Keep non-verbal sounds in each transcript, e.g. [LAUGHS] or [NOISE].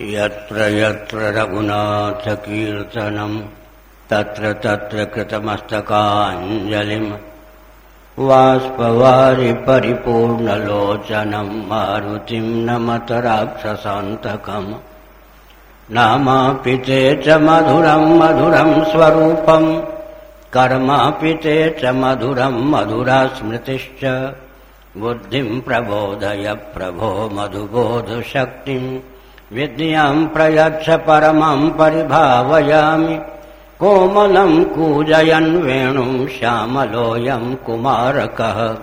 यत्र यत्र रघुनाथकीर्तनम् तत्र तत्र कृतमस्तकाञ्जलिम् वाष्पवारि परिपूर्णलोचनम् नमत राक्षसान्तकम्। नामापि ते च मधुरम् मधुरम् स्वरूपम् कर्मापि ते च मधुरम् मधुरा स्मृतिश्च बुद्धिम् प्रबोधय प्रभो मधुबोधशक्तिम् विद्याम् प्रयच्छ परमम् परिभावयामि। कोमलम् कूजयन् वेणुम् श्यामलोऽयम् कुमारकः।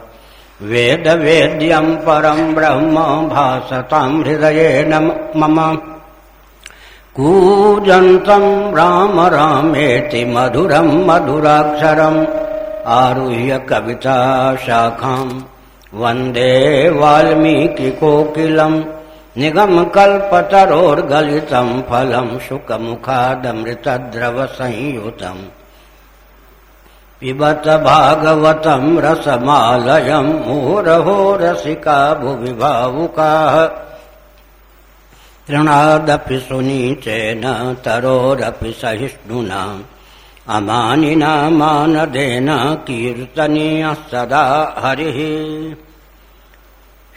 वेदवेद्यम् परम् ब्रह्म भासताम् हृदयेन मम। कूजन्तम् राम रामेति मधुरम् मधुराक्षरम्। आरुह्य कविता शाखाम्। वंदे वाल्मीकिकोकिलम् निगमकल्पतरोर्गलितम् फलम् शुकमुखादमृतद्रवसंयुतम्। पिबत भागवतम् रसमालयम् मुहुरहो रसिका भुवि भावुकाः तृणादपि सुनीचेन, तरोरपि सहिष्णुना। अमानिना मानदेन, कीर्तनीयः सदा हरिः।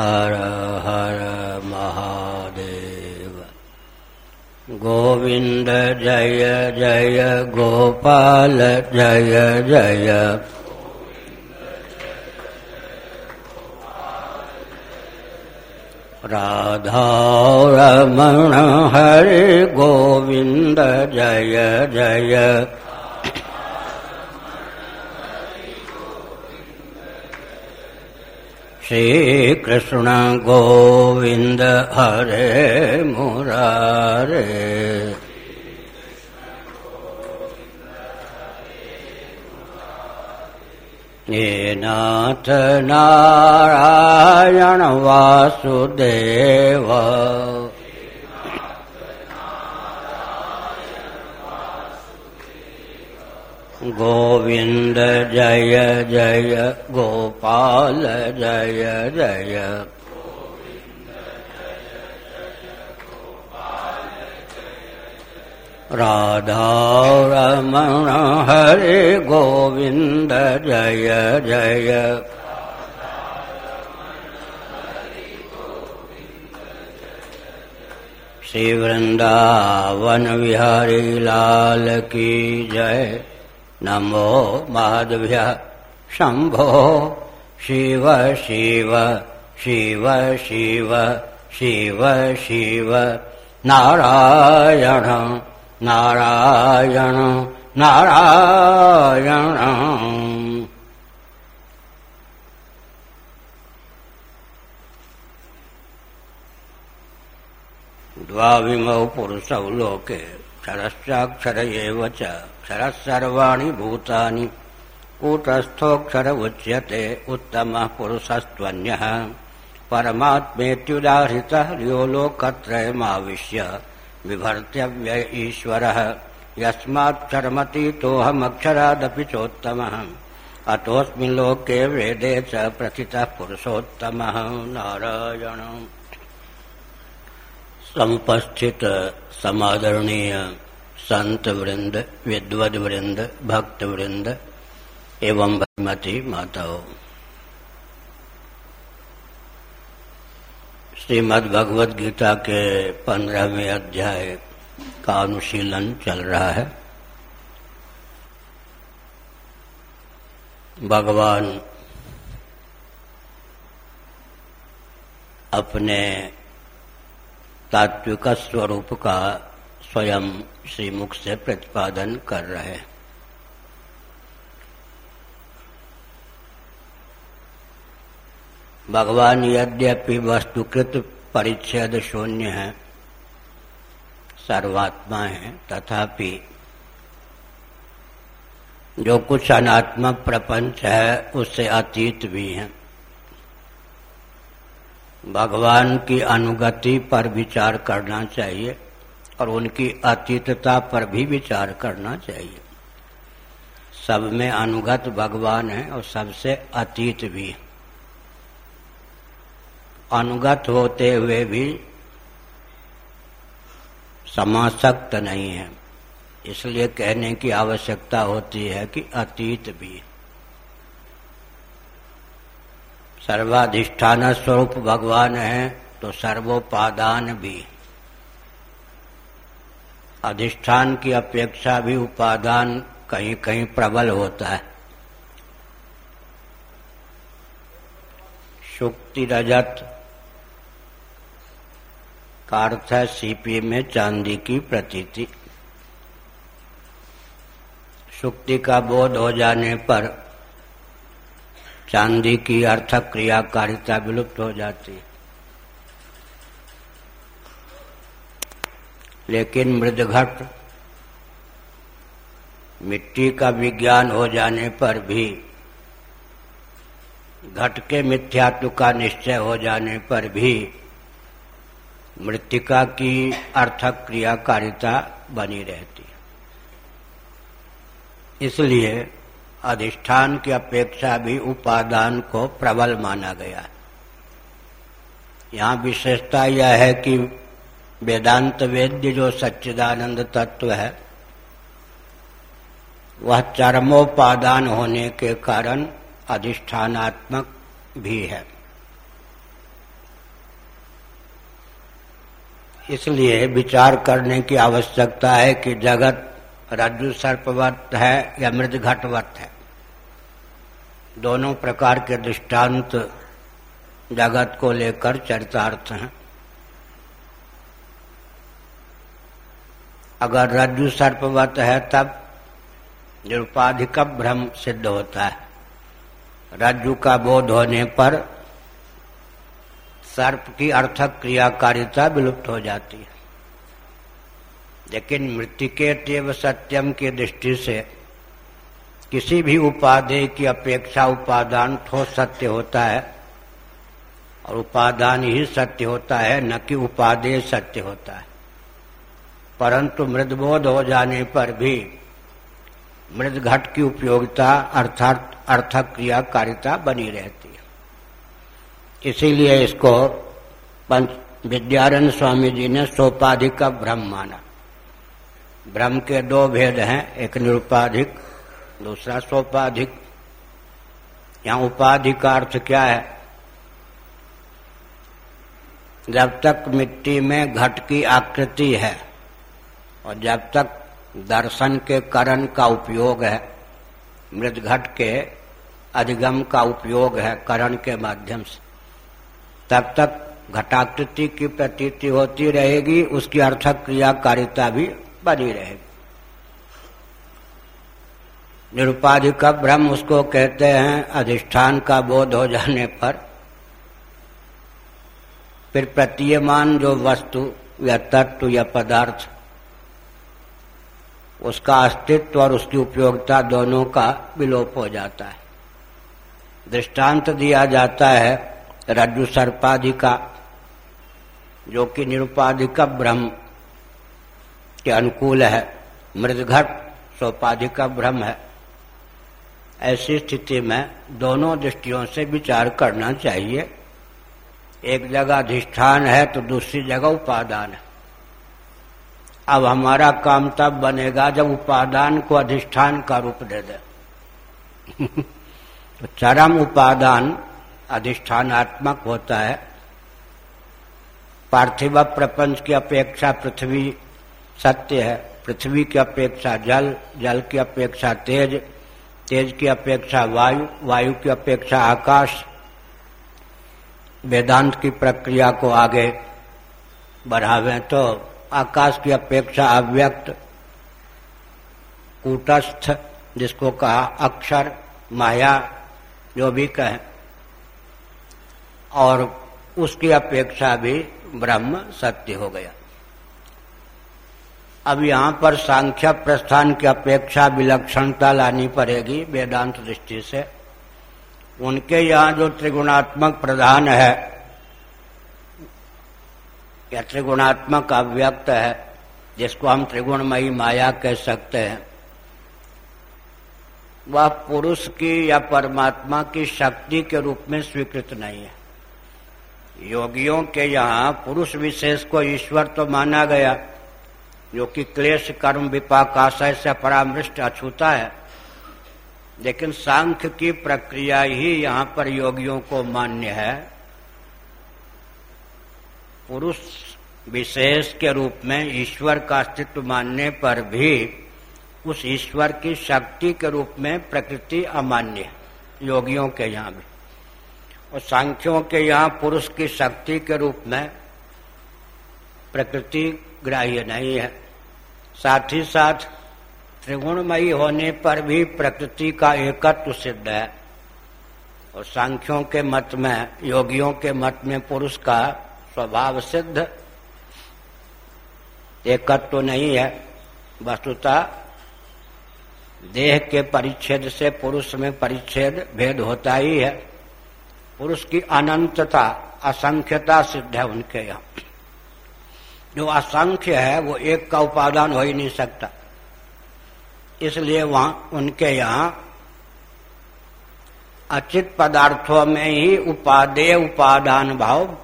हर हर महादेव। गोविंद जय जय गोपाल जय जय। रमण हरे गोविंद जय जय। श्री कृष्ण गोविंद हरे मुरारे। नाथ नारायण वासुदेव। गोविंद जय जय, गोपाल जय जय। राधा रमण हरे गोविंद जय जय। श्री वृंदावन विहारी लाल की जय। नमो माधव्य शंभो शिव शिव शिव शिव शिव शिव नारायण नारायण नारायण द्वाविमौ पुरुषौ लोके क्षरश्चाक्षर एव च क्षरः सर्वाणि भूतानि। कूटस्थोऽक्षर उच्यते उत्तमः पुरुषस्त्वन्यः। परमात्मेत्युदाहृतः यो लोकत्रयमाविश्य बिभर्त्यव्य ईश्वरः। यस्माक्षरमतीतोऽहमक्षरादपि चोत्तमः। अतोऽस्मिन् लोके वेदे च प्रथितः पुरुषोत्तमः। नारायण। समुपस्थित समादरणीय संत वृंद विद्वद वृंद भक्त वृंद एवं भगमती माताओं। श्रीमद भगवद गीता के पंद्रहवें अध्याय का अनुशीलन चल रहा है। भगवान अपने तात्विक स्वरूप का स्वयं श्रीमुख से प्रतिपादन कर रहे हैं। भगवान यद्यपि वस्तुकृत परिच्छेद शून्य है सर्वात्मा है, तथापि जो कुछ अनात्मक प्रपंच है, उससे अतीत भी है। भगवान की अनुगति पर विचार करना चाहिए। और उनकी अतीतता पर भी विचार करना चाहिए। सब में अनुगत भगवान है और सबसे अतीत भी अनुगत होते हुए भी समासक्त नहीं है। इसलिए कहने की आवश्यकता होती है कि अतीत भी सर्वाधिष्ठान स्वरूप भगवान है तो सर्वोपादान भी अधिष्ठान की अपेक्षा भी उपादान कहीं कहीं प्रबल होता है। शुक्ति रजत का अर्थ है सीपी में चांदी की प्रतीति। शुक्ति का बोध हो जाने पर चांदी की अर्थक क्रियाकारिता विलुप्त हो जाती है। लेकिन मृदघट मिट्टी का विज्ञान हो जाने पर भी, घट के मिथ्यात्व का निश्चय हो जाने पर भी मृतिका की अर्थक क्रियाकारिता बनी रहती है। इसलिए अधिष्ठान की अपेक्षा भी उपादान को प्रबल माना गया है। यहाँ विशेषता यह है कि वेदांत वेद्य जो सच्चिदानंद तत्व है, वह चरमोपादान होने के कारण अधिष्ठानात्मक भी है। इसलिए विचार करने की आवश्यकता है कि जगत रज्जु सर्पवत है या मृद घटवत है। दोनों प्रकार के दृष्टांत जगत को लेकर चरितार्थ हैं। अगर रज्जु सर्पवत है, तब निरुपाधि निरुपाधिक भ्रम सिद्ध होता है। रज्जु का बोध होने पर सर्प की अर्थक क्रियाकारिता विलुप्त हो जाती है। लेकिन मृतिके सत्यम की दृष्टि से किसी भी उपाधेय की अपेक्षा उपादान ठोस सत्य होता है, और उपादान ही सत्य होता है, न कि उपादेय सत्य होता है। परंतु मृदबोध हो जाने पर भी मृद घट की उपयोगिता अर्थात अर्थक क्रियाकारिता बनी रहती है। इसीलिए इसको पंच विद्यारण स्वामी जी ने सोपाधिक का भ्रम माना। भ्रम के दो भेद हैं, एक निरुपाधिक, दूसरा सोपाधिक। यहाँ उपाधि का अर्थ क्या है? जब तक मिट्टी में घट की आकृति है और जब तक दर्शन के करण का उपयोग है मृद घट के अधिगम का उपयोग है करण के माध्यम से, तब तक घटाकृति की प्रतीति होती रहेगी, उसकी अर्थक क्रियाकारिता भी बनी रहेगी। निरुपाधिक ब्रह्म उसको कहते हैं, अधिष्ठान का बोध हो जाने पर फिर प्रतीयमान जो वस्तु या तत्व या पदार्थ उसका अस्तित्व और उसकी उपयोगिता दोनों का विलोप हो जाता है। दृष्टांत दिया जाता है रज्जु सर्पादि का, जो कि निरुपाधिक ब्रह्म के अनुकूल है। मृदघट सोपाधिक ब्रह्म है। ऐसी स्थिति में दोनों दृष्टियों से विचार करना चाहिए। एक जगह अधिष्ठान है तो दूसरी जगह उपादान है। अब हमारा काम तब बनेगा जब उपादान को अधिष्ठान का रूप दे दे। [LAUGHS] तो चरम उपादान अधिष्ठानात्मक होता है। पार्थिव प्रपंच की अपेक्षा पृथ्वी सत्य है। पृथ्वी की अपेक्षा जल जल की अपेक्षा तेज तेज की अपेक्षा वायु वायु की अपेक्षा आकाश। वेदांत की प्रक्रिया को आगे बढ़ावे तो आकाश की अपेक्षा अव्यक्त, कूटस्थ, जिसको कहा अक्षर, माया, जो भी कहे। और उसकी अपेक्षा भी ब्रह्म सत्य हो गया। अब यहाँ पर सांख्य प्रस्थान की अपेक्षा विलक्षणता लानी पड़ेगी वेदांत दृष्टि से। उनके यहाँ जो त्रिगुणात्मक प्रधान है या त्रिगुणात्मक अव्यक्त है, जिसको हम त्रिगुणमयी माया कह सकते हैं? वह पुरुष की या परमात्मा की शक्ति के रूप में स्वीकृत नहीं है। योगियों के यहाँ पुरुष विशेष को ईश्वर तो माना गया, जो कि क्लेश, कर्म, विपाक, आशय से परामृष्ट, अछूता है। लेकिन सांख्य की प्रक्रिया ही यहाँ पर योगियों को मान्य है। पुरुष विशेष के रूप में ईश्वर का अस्तित्व मानने पर भी उस ईश्वर की शक्ति के रूप में प्रकृति अमान्य है, योगियों के यहाँ भी। और सांख्यों के यहाँ पुरुष की शक्ति के रूप में प्रकृति ग्राह्य नहीं है। साथ ही साथ त्रिगुणमयी होने पर भी प्रकृति का एकत्व सिद्ध है। और सांख्यों के मत में, योगियों के मत में पुरुष का स्वभाव सिद्ध एकत्व तो नहीं है, वस्तुता देह के परिच्छेद से पुरुष में परिच्छेद भेद होता ही है। पुरुष की अनंतता, असंख्यता सिद्ध है उनके यहाँ। जो असंख्य है, वो एक का उपादान हो ही नहीं सकता। इसलिए वहाँ उनके यहाँ अचित पदार्थों में ही उपादेय उपादान भाव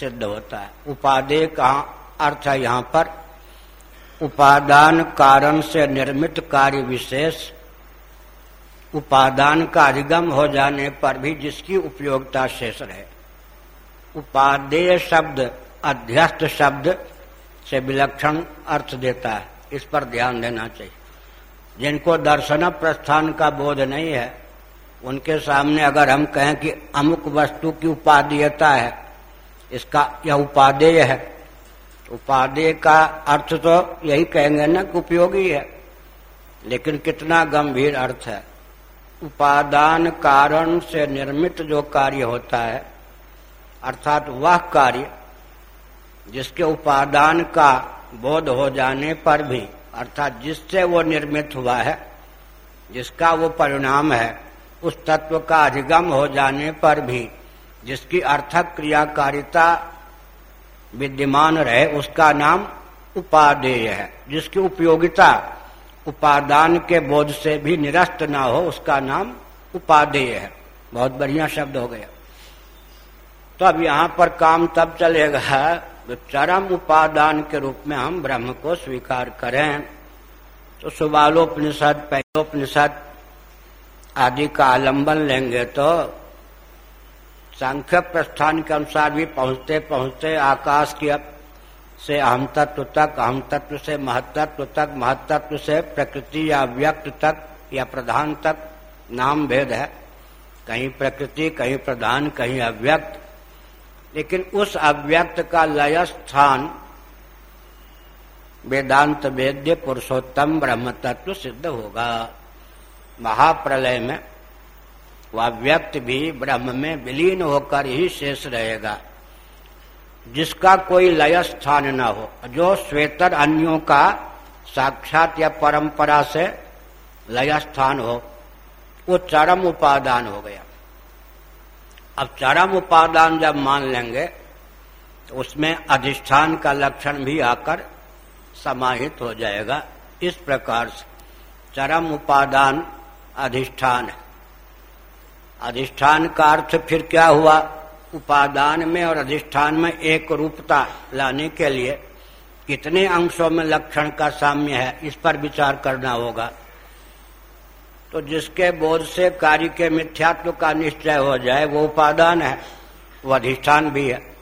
सिद्ध होता है। उपादेय का अर्थ है यहाँ पर। उपादान कारण से निर्मित कार्य विशेष। उपादान का अधिगम हो जाने पर भी जिसकी उपयोगिता शेष रहे। उपादेय शब्द, अध्यस्त शब्द से विलक्षण अर्थ देता है। इस पर ध्यान देना चाहिए। जिनको दर्शन प्रस्थान का बोध नहीं है, उनके सामने अगर हम कहें कि अमुक वस्तु की उपादेयता है इसका यह उपादेय है। उपादेय का अर्थ तो यही कहेंगे ना कि उपयोगी है, लेकिन कितना गंभीर अर्थ है। उपादान कारण से निर्मित जो कार्य होता है, अर्थात वह कार्य जिसके उपादान का बोध हो जाने पर भी, अर्थात जिससे वो निर्मित हुआ है, जिसका वो परिणाम है, उस तत्व का अधिगम हो जाने पर भी जिसकी अर्थक क्रियाकारिता विद्यमान रहे, उसका नाम उपादेय है। जिसकी उपयोगिता उपादान के बोध से भी निरस्त ना हो, उसका नाम उपादेय है। बहुत बढ़िया शब्द हो गया। तो अब यहाँ पर काम तब चलेगा तो चरम उपादान के रूप में हम ब्रह्म को स्वीकार करें। तो सुबालोपनिषद पहलोपनिषद आदि का आलंबन लेंगे तो सांख्य प्रस्थान के अनुसार भी पहुँचते पहुँचते आकाश की से अहम तत्व तक, अहम तत्व से महतत्व तक महतत्व से प्रकृति या व्यक्त तक या प्रधान तक नाम भेद है। कहीं प्रकृति, कहीं प्रधान, कहीं अव्यक्त। लेकिन उस अव्यक्त का लय स्थान वेदांत वेद्य पुरुषोत्तम ब्रह्म तत्व सिद्ध होगा। महाप्रलय में वह व्यक्त भी ब्रह्म में विलीन होकर ही शेष रहेगा। जिसका कोई लय स्थान न हो, जो श्वेतर अन्यों का साक्षात या परंपरा से लय स्थान हो, वो चरम उपादान हो गया। अब चरम उपादान जब मान लेंगे तो उसमें अधिष्ठान का लक्षण भी आकर समाहित हो जाएगा। इस प्रकार से चरम उपादान अधिष्ठान है। अधिष्ठान का अर्थ फिर क्या हुआ? उपादान में और अधिष्ठान में एक रूपता लाने के लिए कितने अंशों में लक्षण का साम्य है, इस पर विचार करना होगा। तो जिसके बोध से कार्य के मिथ्यात्व का निश्चय हो जाए, वो उपादान है, वो अधिष्ठान भी है।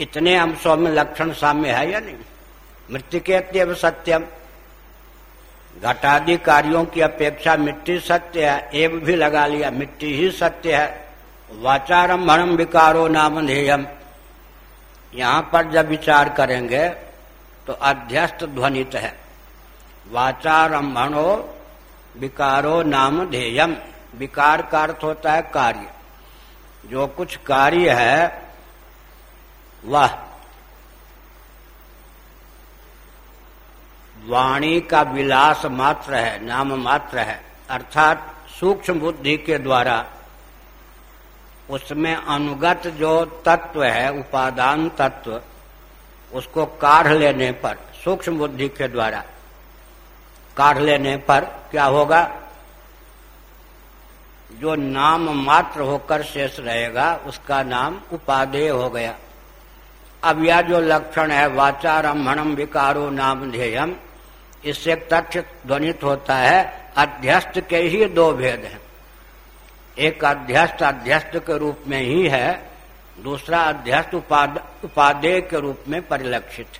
इतने अंशों में लक्षण साम्य है या नहीं? मृत्यु के अत्यव सत्यम। घटादि कार्यों की अपेक्षा मिट्टी सत्य है एव भी लगा लिया, मिट्टी ही सत्य है। वाचारंभम विकारो नाम ध्येयम। यहाँ पर जब विचार करेंगे तो अध्यस्त ध्वनित है। वाचारंभणो विकारो नाम ध्येयम। विकार का अर्थ होता है कार्य। जो कुछ कार्य है, वह वाणी का विलास मात्र है, नाम मात्र है। अर्थात सूक्ष्म बुद्धि के द्वारा उसमें अनुगत जो तत्व है, उपादान तत्व, उसको काढ़ लेने पर, सूक्ष्म बुद्धि के द्वारा काढ़ लेने पर क्या होगा? जो नाम मात्र होकर शेष रहेगा, उसका नाम उपादेय हो गया। अब यह जो लक्षण है वाचारम्भणम विकारो नाम ध्येयम इससे तथ्य ध्वनित होता है अध्यस्त के ही दो भेद हैं। एक अध्यस्त अध्यस्त के रूप में ही है दूसरा अध्यस्त उपाद, उपादेय के रूप में परिलक्षित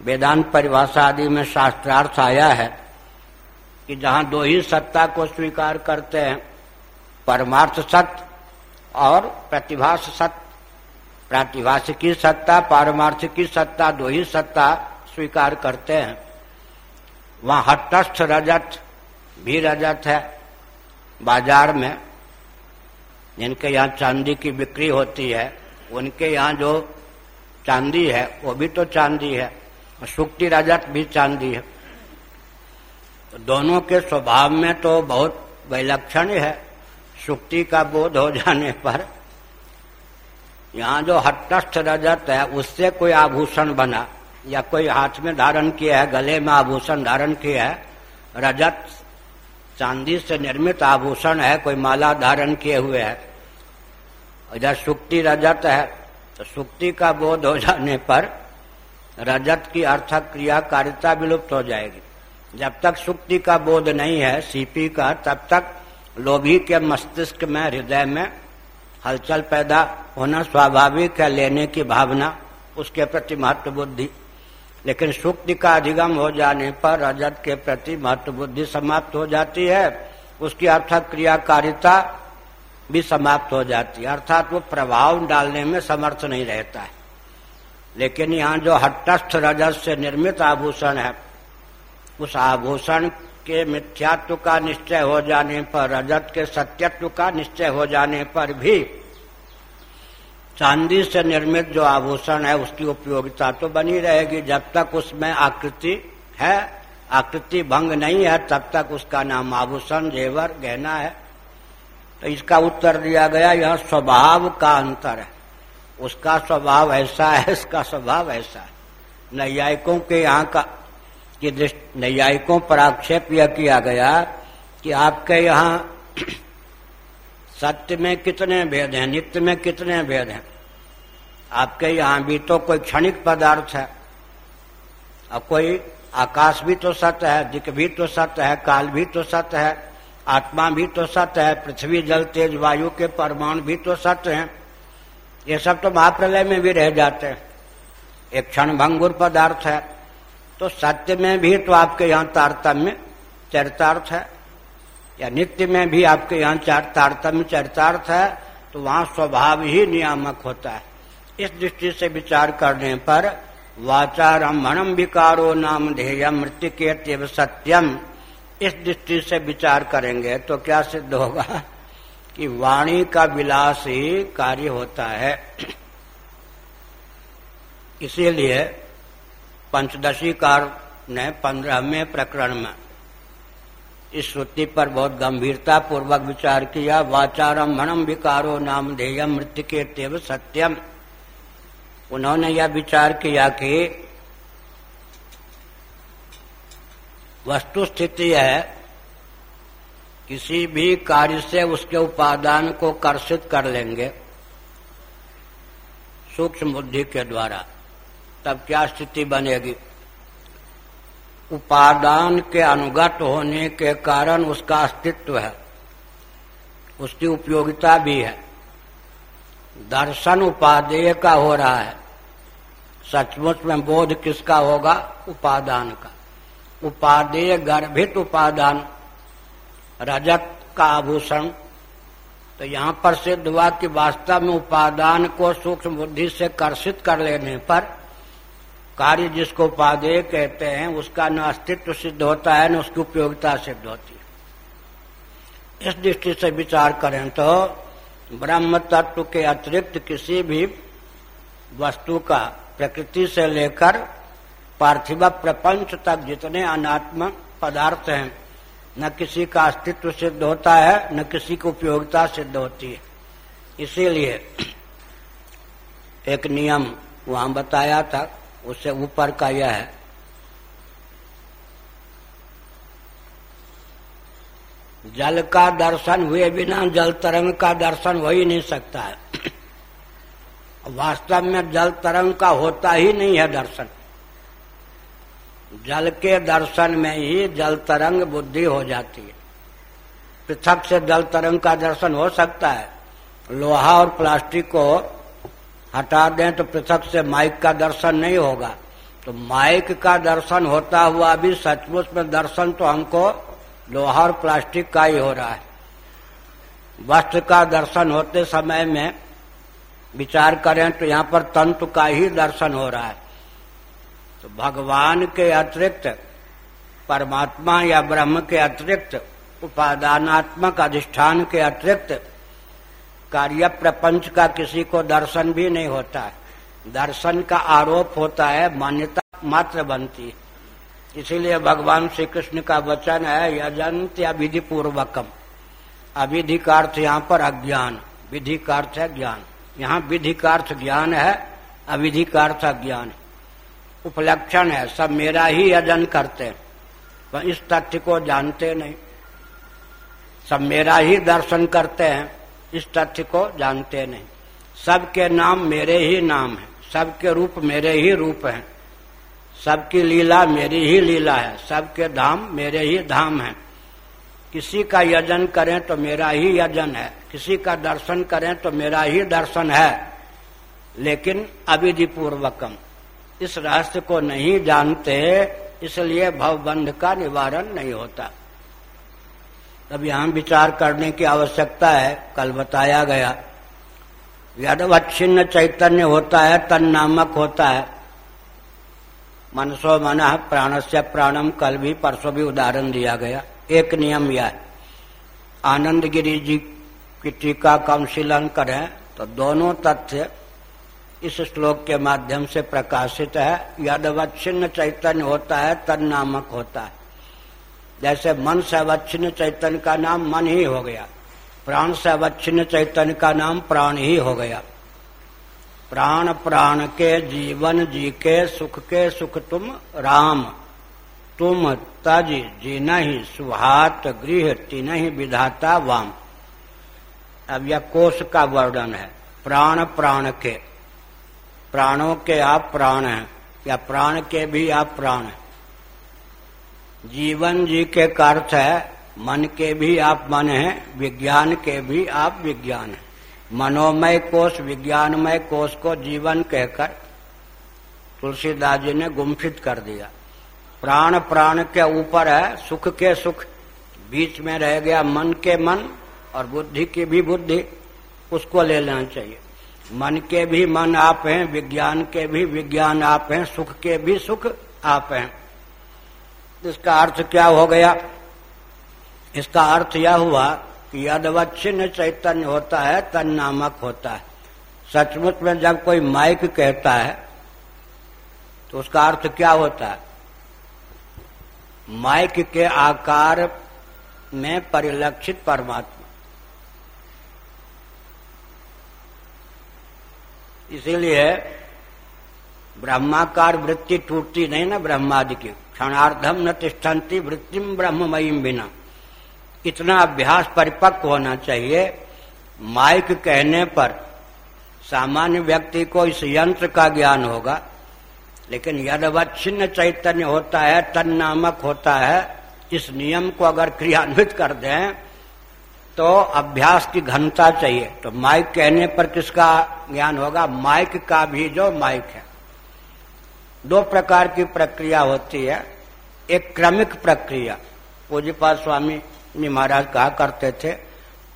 वेदांत परिभाषा आदि में शास्त्रार्थ आया है कि जहाँ दो ही सत्ता को स्वीकार करते हैं परमार्थ सत्य और प्रतिभास सत्य। प्रतिभाष की सत्ता पारमार्थ की सत्ता दो ही सत्ता स्वीकार करते हैं। वहाँ हटस्थ रजत भी रजत है बाज़ार में। जिनके यहाँ चांदी की बिक्री होती है, उनके यहाँ जो चांदी है, वो भी तो चांदी है सुक्ति रजत भी चांदी है। तो दोनों के स्वभाव में तो बहुत विलक्षण है, सुक्ति का बोध हो जाने पर। यहाँ जो हटस्थ रजत है उससे कोई आभूषण बना। या कोई हाथ में धारण किया है, गले में आभूषण धारण किया है, रजत चांदी से निर्मित आभूषण है, कोई माला धारण किए हुए है। इधर सुक्ति रजत है तो सुक्ति का बोध हो जाने पर रजत की अर्थक क्रियाकारिता विलुप्त हो जाएगी। जब तक सुक्ति का बोध नहीं है, सीपी का, तब तक लोभी के मस्तिष्क में, हृदय में हलचल पैदा होना स्वाभाविक है, लेने की भावना, उसके प्रति महत्व बुद्धि। लेकिन सुक्ति का अधिगम हो जाने पर रजत के प्रति महत्व बुद्धि समाप्त हो जाती है। उसकी अर्थक क्रियाकारिता भी समाप्त हो जाती है। अर्थात वो प्रभाव डालने में समर्थ नहीं रहता है। लेकिन यहाँ जो हटस्थ रजत से निर्मित आभूषण है, उस आभूषण के मिथ्यात्व का निश्चय हो जाने पर, रजत के सत्यत्व का निश्चय हो जाने पर भी चांदी से निर्मित जो आभूषण है, उसकी उपयोगिता तो बनी रहेगी। जब तक उसमें आकृति है, आकृति भंग नहीं है, तब तक उसका नाम आभूषण, जेवर, गहना है। तो इसका उत्तर दिया गया, यह स्वभाव का अंतर है। उसका स्वभाव ऐसा है, इसका स्वभाव ऐसा है। नैयायिकों के यहाँ का कि नैयायिकों पर आक्षेप यह किया गया कि आपके यहाँ सत्य में कितने भेद हैं, नित्य में कितने भेद हैं? आपके यहाँ भी तो कोई क्षणिक पदार्थ है, और कोई आकाश भी तो सत्य है दिक भी तो सत्य है, काल भी तो सत्य है, आत्मा भी तो सत्य है, पृथ्वी, जल, तेज, वायु के परमाणु भी तो सत्य हैं। ये सब तो महाप्रलय में भी रह जाते हैं। एक क्षण भंगुर पदार्थ है तो सत्य में भी तो आपके यहाँ तारतम्य, चरितार्थ है। या नित्य में भी आपके यहाँ चार तारतम्य चरितार्थ है तो वहाँ स्वभाव ही नियामक होता है। इस दृष्टि से विचार करने पर वाचारम्भणम विकारो नाम ध्येय मृत्यु के तेव सत्यम इस दृष्टि से विचार करेंगे तो क्या सिद्ध होगा [LAUGHS] कि वाणी का विलास ही कार्य होता है। [CLEARS THROAT] इसीलिए पंचदशी कार ने पंद्रहवें प्रकरण में इस श्रुति पर बहुत गंभीरता पूर्वक विचार किया वाचारम्भणम विकारो नाम ध्येय मृत्यु के तेव सत्यम। उन्होंने यह विचार किया कि वस्तु स्थिति है, किसी भी कार्य से उसके उपादान को कर्षित कर लेंगे, सूक्ष्म बुद्धि के द्वारा, तब क्या स्थिति बनेगी? उपादान के अनुगत होने के कारण उसका अस्तित्व है। उसकी उपयोगिता भी है। दर्शन उपादेय का हो रहा है। सचमुच में बोध किसका होगा? उपादान का। उपादेय गर्भित उपादान, रजत का आभूषण। तो यहाँ पर सिद्ध हुआ कि वास्तव में उपादान को सूक्ष्म बुद्धि से कर्षित कर लेने पर कार्य जिसको उपादेय कहते हैं, उसका न अस्तित्व सिद्ध होता है, न उसकी उपयोगिता सिद्ध होती है। इस दृष्टि से विचार करें तो ब्रह्म तत्व के अतिरिक्त किसी भी वस्तु का प्रकृति से लेकर पार्थिव प्रपंच तक जितने अनात्म पदार्थ हैं, न किसी का अस्तित्व सिद्ध होता है, न किसी की उपयोगिता सिद्ध होती है। इसीलिए एक नियम वहाँ बताया था उससे ऊपर का यह है। जल का दर्शन हुए बिना जल तरंग का दर्शन हो ही नहीं सकता है। [CLEARS THROAT] वास्तव में जल तरंग का होता ही नहीं है दर्शन। जल के दर्शन में ही जल तरंग बुद्धि हो जाती है। पृथक से जल तरंग का दर्शन हो सकता है। लोहा और प्लास्टिक को हटा दें तो पृथक से माइक का दर्शन नहीं होगा। तो माइक का दर्शन होता हुआ भी सचमुच में दर्शन तो हमको लोहा और प्लास्टिक का ही हो रहा है। वस्त्र का दर्शन होते समय में विचार करें तो यहाँ पर तंतु का ही दर्शन हो रहा है। तो भगवान के अतिरिक्त, परमात्मा या ब्रह्म के अतिरिक्त, उपादानात्मक अधिष्ठान के अतिरिक्त कार्य प्रपंच का किसी को दर्शन भी नहीं होता है। दर्शन का आरोप होता है, मान्यता मात्र बनती है। इसीलिए भगवान श्री कृष्ण का वचन है यजंत विधि पूर्वकम अविधि का अर्थ यहाँ पर अज्ञान, विधि का अर्थ है ज्ञान। यहाँ विधि का अर्थ ज्ञान है, अविधि का अर्थ अज्ञान। उपलक्षण है, सब मेरा ही यजन करते हैं। इस तथ्य को जानते नहीं। सब मेरा ही दर्शन करते हैं। इस तथ्य को जानते नहीं। सबके नाम मेरे ही नाम है। सबके रूप मेरे ही रूप हैं। सबकी लीला मेरी ही लीला है। सबके धाम मेरे ही धाम है। किसी का यजन करें तो मेरा ही यजन है। किसी का दर्शन करें तो मेरा ही दर्शन है। लेकिन अविधि पूर्वकम इस रहस्य को नहीं जानते, इसलिए भवबंध का निवारण नहीं होता। तब यहाँ विचार करने की आवश्यकता है, कल बताया गया। यदवच्छिन्न चैतन्य होता है, तन नामक होता है। मनसो मन प्राण से प्राणम कल भी परसों भी उदाहरण दिया गया। एक नियम यह आनंद गिरी जी की टीका का अनुशीलन करें तो दोनों तथ्य इस श्लोक के माध्यम से प्रकाशित है। यदवच्छिन्न चैतन्य होता है, तन नामक होता है। जैसे मन से अवच्छिन्न चैतन्य का नाम मन ही हो गया। प्राण से अवच्छिन्न चैतन्य का नाम प्राण ही हो गया। प्राण प्राण के जीवन, जी के सुख के सुख तुम राम। तुम तज जी नहीं, सुहात गृह तीन ही विधाता वाम। अब यह कोष का वर्णन है। प्राण प्राण के। प्राणों के आप प्राण हैं। या प्राण के भी आप प्राण हैं। जीवन जी के अर्थ है, मन के भी आप मन हैं, विज्ञान के भी आप विज्ञान हैं। मनोमय कोष विज्ञानमय कोष को जीवन कहकर तुलसीदास जी ने गुम्फित कर दिया। प्राण प्राण के ऊपर है, सुख के सुख। बीच में रह गया मन के मन और बुद्धि की भी बुद्धि, उसको ले लेना चाहिए। मन के भी मन आप हैं, विज्ञान के भी विज्ञान आप हैं, सुख के भी सुख आप हैं। इसका अर्थ क्या हो गया? इसका अर्थ यह हुआ कि यदवच्छिन्न चैतन्य होता है, तन नामक होता है। सचमुच में जब कोई माइक कहता है तो उसका अर्थ क्या होता है? माइक के आकार में परिलक्षित परमात्मा। इसीलिए ब्रह्माकार वृत्ति टूटती नहीं ना ब्रह्मादि की। क्षणार्धम न तिष्ठन्ति वृत्तिम ब्रह्ममयी बिना इतना अभ्यास परिपक्व होना चाहिए। माइक कहने पर सामान्य व्यक्ति को इस यंत्र का ज्ञान होगा, लेकिन यदवच्छिन्न चैतन्य होता है, तन नामक होता है, इस नियम को अगर क्रियान्वित कर दें तो अभ्यास की घनता चाहिए। तो माइक कहने पर किसका ज्ञान होगा? माइक का भी जो माइक है। दो प्रकार की प्रक्रिया होती है। एक क्रमिक प्रक्रिया। पूज्यपाल स्वामी जी महाराज कहा करते थे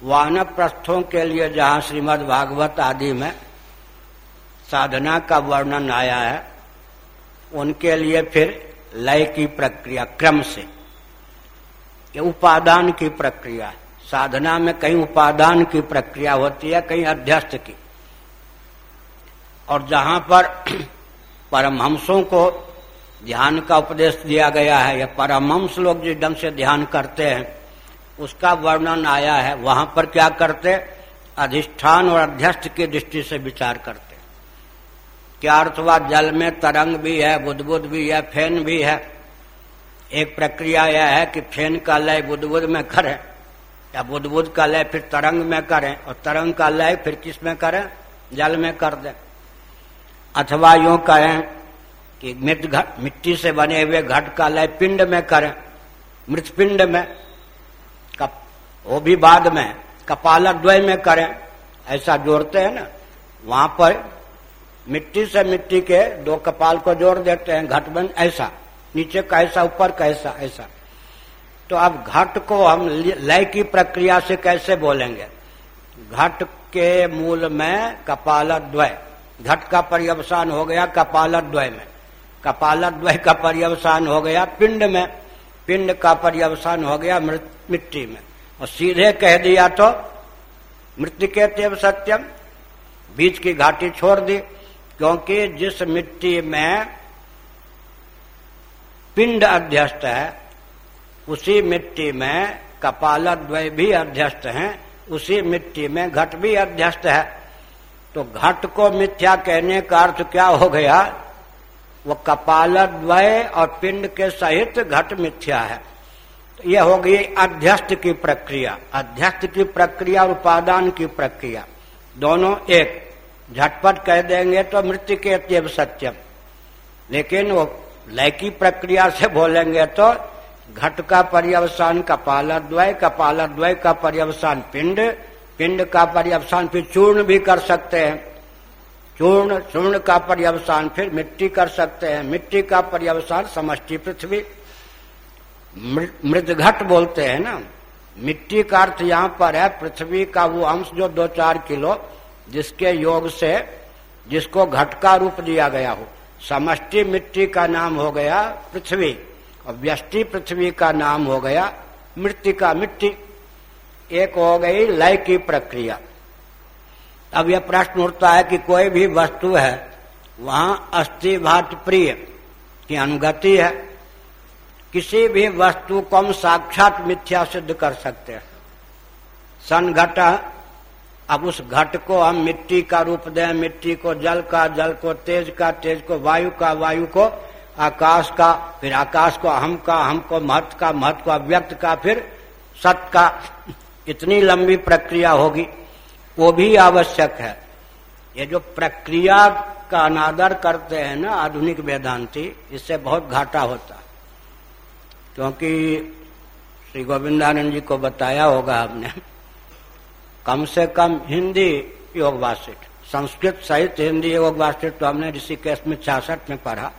वाहन प्रस्थों के लिए जहाँ श्रीमद भागवत आदि में साधना का वर्णन आया है, उनके लिए फिर लय की प्रक्रिया, क्रम से। ये उपादान की प्रक्रिया। साधना में कहीं उपादान की प्रक्रिया होती है, कहीं अध्यस्त की। और जहाँ पर परमहंसों को ध्यान का उपदेश दिया गया है। या परमहंस लोग जिस ढंग से ध्यान करते हैं, उसका वर्णन आया है। वहाँ पर क्या करते? अधिष्ठान और अध्यस्त की दृष्टि से विचार करते। क्या अर्थ हुआ जल में तरंग भी है, बुदबुद भी है, फ़ैन भी है? एक प्रक्रिया यह है कि फ़ैन का लय बुदबुद में करें, या बुदबुद का लय फिर तरंग में करें, और तरंग का लय फिर किसमें करें? जल में कर दें। अथवा यूँ कहें कि मृत मिट्टी से बने हुए घट का लय पिंड में करें मृत पिंड में कप, वो भी बाद में कपाल द्वय में करें ऐसा जोड़ते हैं ना वहाँ पर मिट्टी से मिट्टी के दो कपाल को जोड़ देते हैं घट बन ऐसा नीचे कैसा ऊपर कैसा ऐसा तो अब घट को हम लय की प्रक्रिया से कैसे बोलेंगे? घट के मूल में कपाल द्वय। घट का पर्यवसान हो गया कपाल द्वय में। कपाल द्वय का पर्यवसान हो गया पिंड में। पिंड का पर्यवसान हो गया मिट्टी में। और सीधे कह दिया तो मृत्यु के तेव सत्यम। बीच की घाटी छोड़ दी, क्योंकि जिस मिट्टी में पिंड अध्यस्त है, उसी मिट्टी में कपाल द्वय भी अध्यस्त हैं, उसी मिट्टी में घट भी अध्यस्त है। तो घट को मिथ्या कहने का अर्थ क्या हो गया? वो कपाल द्वय और पिंड के सहित घट मिथ्या है। तो यह हो गई अध्यस्त की प्रक्रिया। अध्यस्त की प्रक्रिया और उपादान की प्रक्रिया। दोनों एक। झटपट कह देंगे तो मृत्यु के अत्यव सत्यम। लेकिन वो लय की प्रक्रिया से बोलेंगे तो घट का पर्यवसान कपाल द्वय कपाल द्वय का पर्यवसान पिंड पिंड का पर्यवसान फिर चूर्ण भी कर सकते हैं। चूर्ण चूर्ण का पर्यवसान फिर मिट्टी कर सकते हैं। मिट्टी का पर्यवसान समष्टि पृथ्वी। मृदघट बोलते हैं ना। मिट्टी का अर्थ यहाँ पर है, पृथ्वी का वो अंश जो दो चार किलो, जिसके योग से, जिसको घट का रूप दिया गया हो। समष्टि मिट्टी का नाम हो गया पृथ्वी। और व्यष्टि पृथ्वी का नाम हो गया मृतिका मिट्टी। एक हो गई लय की प्रक्रिया। अब यह प्रश्न उठता है कि कोई भी वस्तु है, वहाँ अस्थि भात प्रिय की अनुगति है? किसी भी वस्तु को हम साक्षात मिथ्या सिद्ध कर सकते हैं। सन घट अब उस घट को हम मिट्टी का रूप दें, मिट्टी को जल का, जल को तेज का, तेज को वायु का, वायु को आकाश का, फिर आकाश को हम का हम को महत्व का, महत्व को अव्यक्त का, फिर सत का। इतनी लंबी प्रक्रिया होगी, वो भी आवश्यक है। ये जो प्रक्रिया का अनादर करते हैं ना आधुनिक वेदांती, इससे बहुत घाटा होता क्योंकि श्री गोविंदानंद जी को बताया होगा हमने, कम से कम हिंदी योग संस्कृत सहित हिंदी योग तो हमने ऋषिकेश में छियासठ में पढ़ा।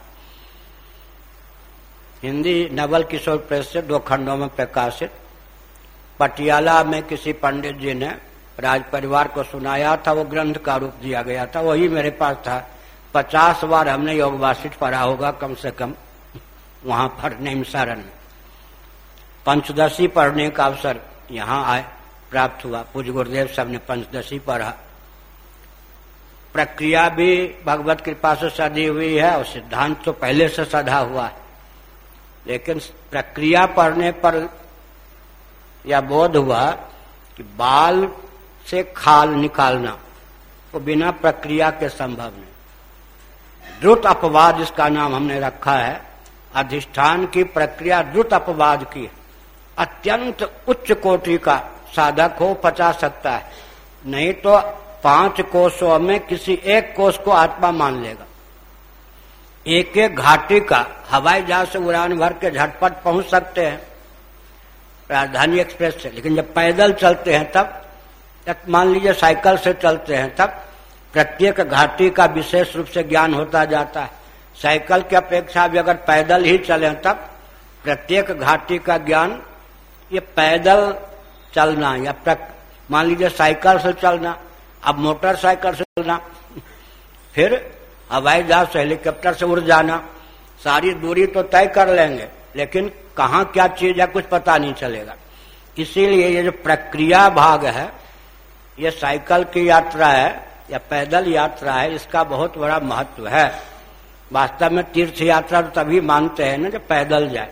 हिंदी नवल किशोर प्रेस से दो खंडों में प्रकाशित। पटियाला में किसी पंडित जी ने राज परिवार को सुनाया था, वो ग्रंथ का रूप दिया गया था, वही मेरे पास था। पचास बार हमने योग वासिट पढ़ा होगा, कम से कम वहाँ पर निमसारण। पंचदशी पढ़ने का अवसर यहाँ आए, प्राप्त हुआ। पूज गुरुदेव सबने पंचदशी पढ़ा। प्रक्रिया भी भगवत कृपा से सधी हुई है और सिद्धांत तो पहले से सधा हुआ है। लेकिन प्रक्रिया पढ़ने पर यह बोध हुआ कि बाल से खाल निकालना वो तो बिना प्रक्रिया के संभव नहीं। द्रुत अपवाद इसका नाम हमने रखा है, अधिष्ठान की प्रक्रिया द्रुत अपवाद की है। अत्यंत उच्च कोटि का साधक हो, पचा सकता है। नहीं तो पाँच कोषों में किसी एक कोष को आत्मा मान लेगा। एक एक घाटी का हवाई जहाज़ से उड़ान भर के झटपट पहुँच सकते हैं। राजधानी एक्सप्रेस से। लेकिन जब पैदल चलते हैं तब मान लीजिए साइकिल से चलते हैं तब, प्रत्येक घाटी का विशेष रूप से ज्ञान होता जाता है। साइकिल की अपेक्षा भी अगर पैदल ही चले तब, प्रत्येक घाटी का ज्ञान, ये पैदल चलना या मान लीजिए साइकिल से चलना, अब मोटरसाइकिल से चलना, फिर हवाई जहाज़ से हेलीकॉप्टर से उड़ जाना, सारी दूरी तो तय कर लेंगे। लेकिन कहाँ क्या चीज़ है कुछ पता नहीं चलेगा। इसीलिए ये जो प्रक्रिया भाग है, ये साइकिल की यात्रा है, या पैदल यात्रा है, इसका बहुत बड़ा महत्व है। वास्तव में तीर्थ यात्रा तो तभी मानते हैं ना जब पैदल जाए।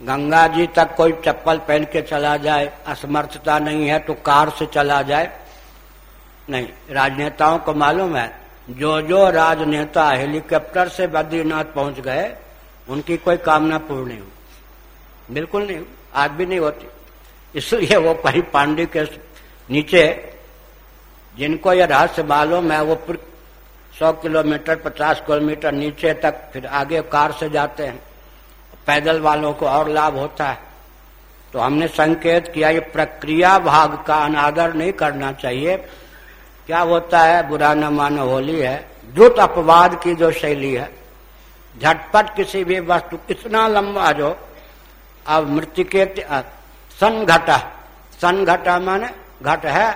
गंगा जी तक कोई चप्पल पहन के चला जाए, असमर्थता नहीं है तो कार से चला जाए। नहीं, राजनेताओं को मालूम है जो जो राजनेता हेलीकॉप्टर से बद्रीनाथ पहुँच गए उनकी कोई कामना पूर्ण नहीं हुई। बिल्कुल नहीं आज भी नहीं होती। इसलिए वो कहीं पांडे के नीचे, जिनको यह रहस्य मालूम है, वो सौ किलोमीटर, पचास किलोमीटर नीचे तक फिर आगे कार से जाते हैं। पैदल वालों को और लाभ होता है। तो हमने संकेत किया, ये प्रक्रिया भाग का अनादर नहीं करना चाहिए। क्या होता है? बुरा न मानो होली है। द्रुत अपवाद की जो शैली है झटपट किसी भी वस्तु कितना लंबा जो, अब मृत्यु के सन घटा सन घटा माने घट है,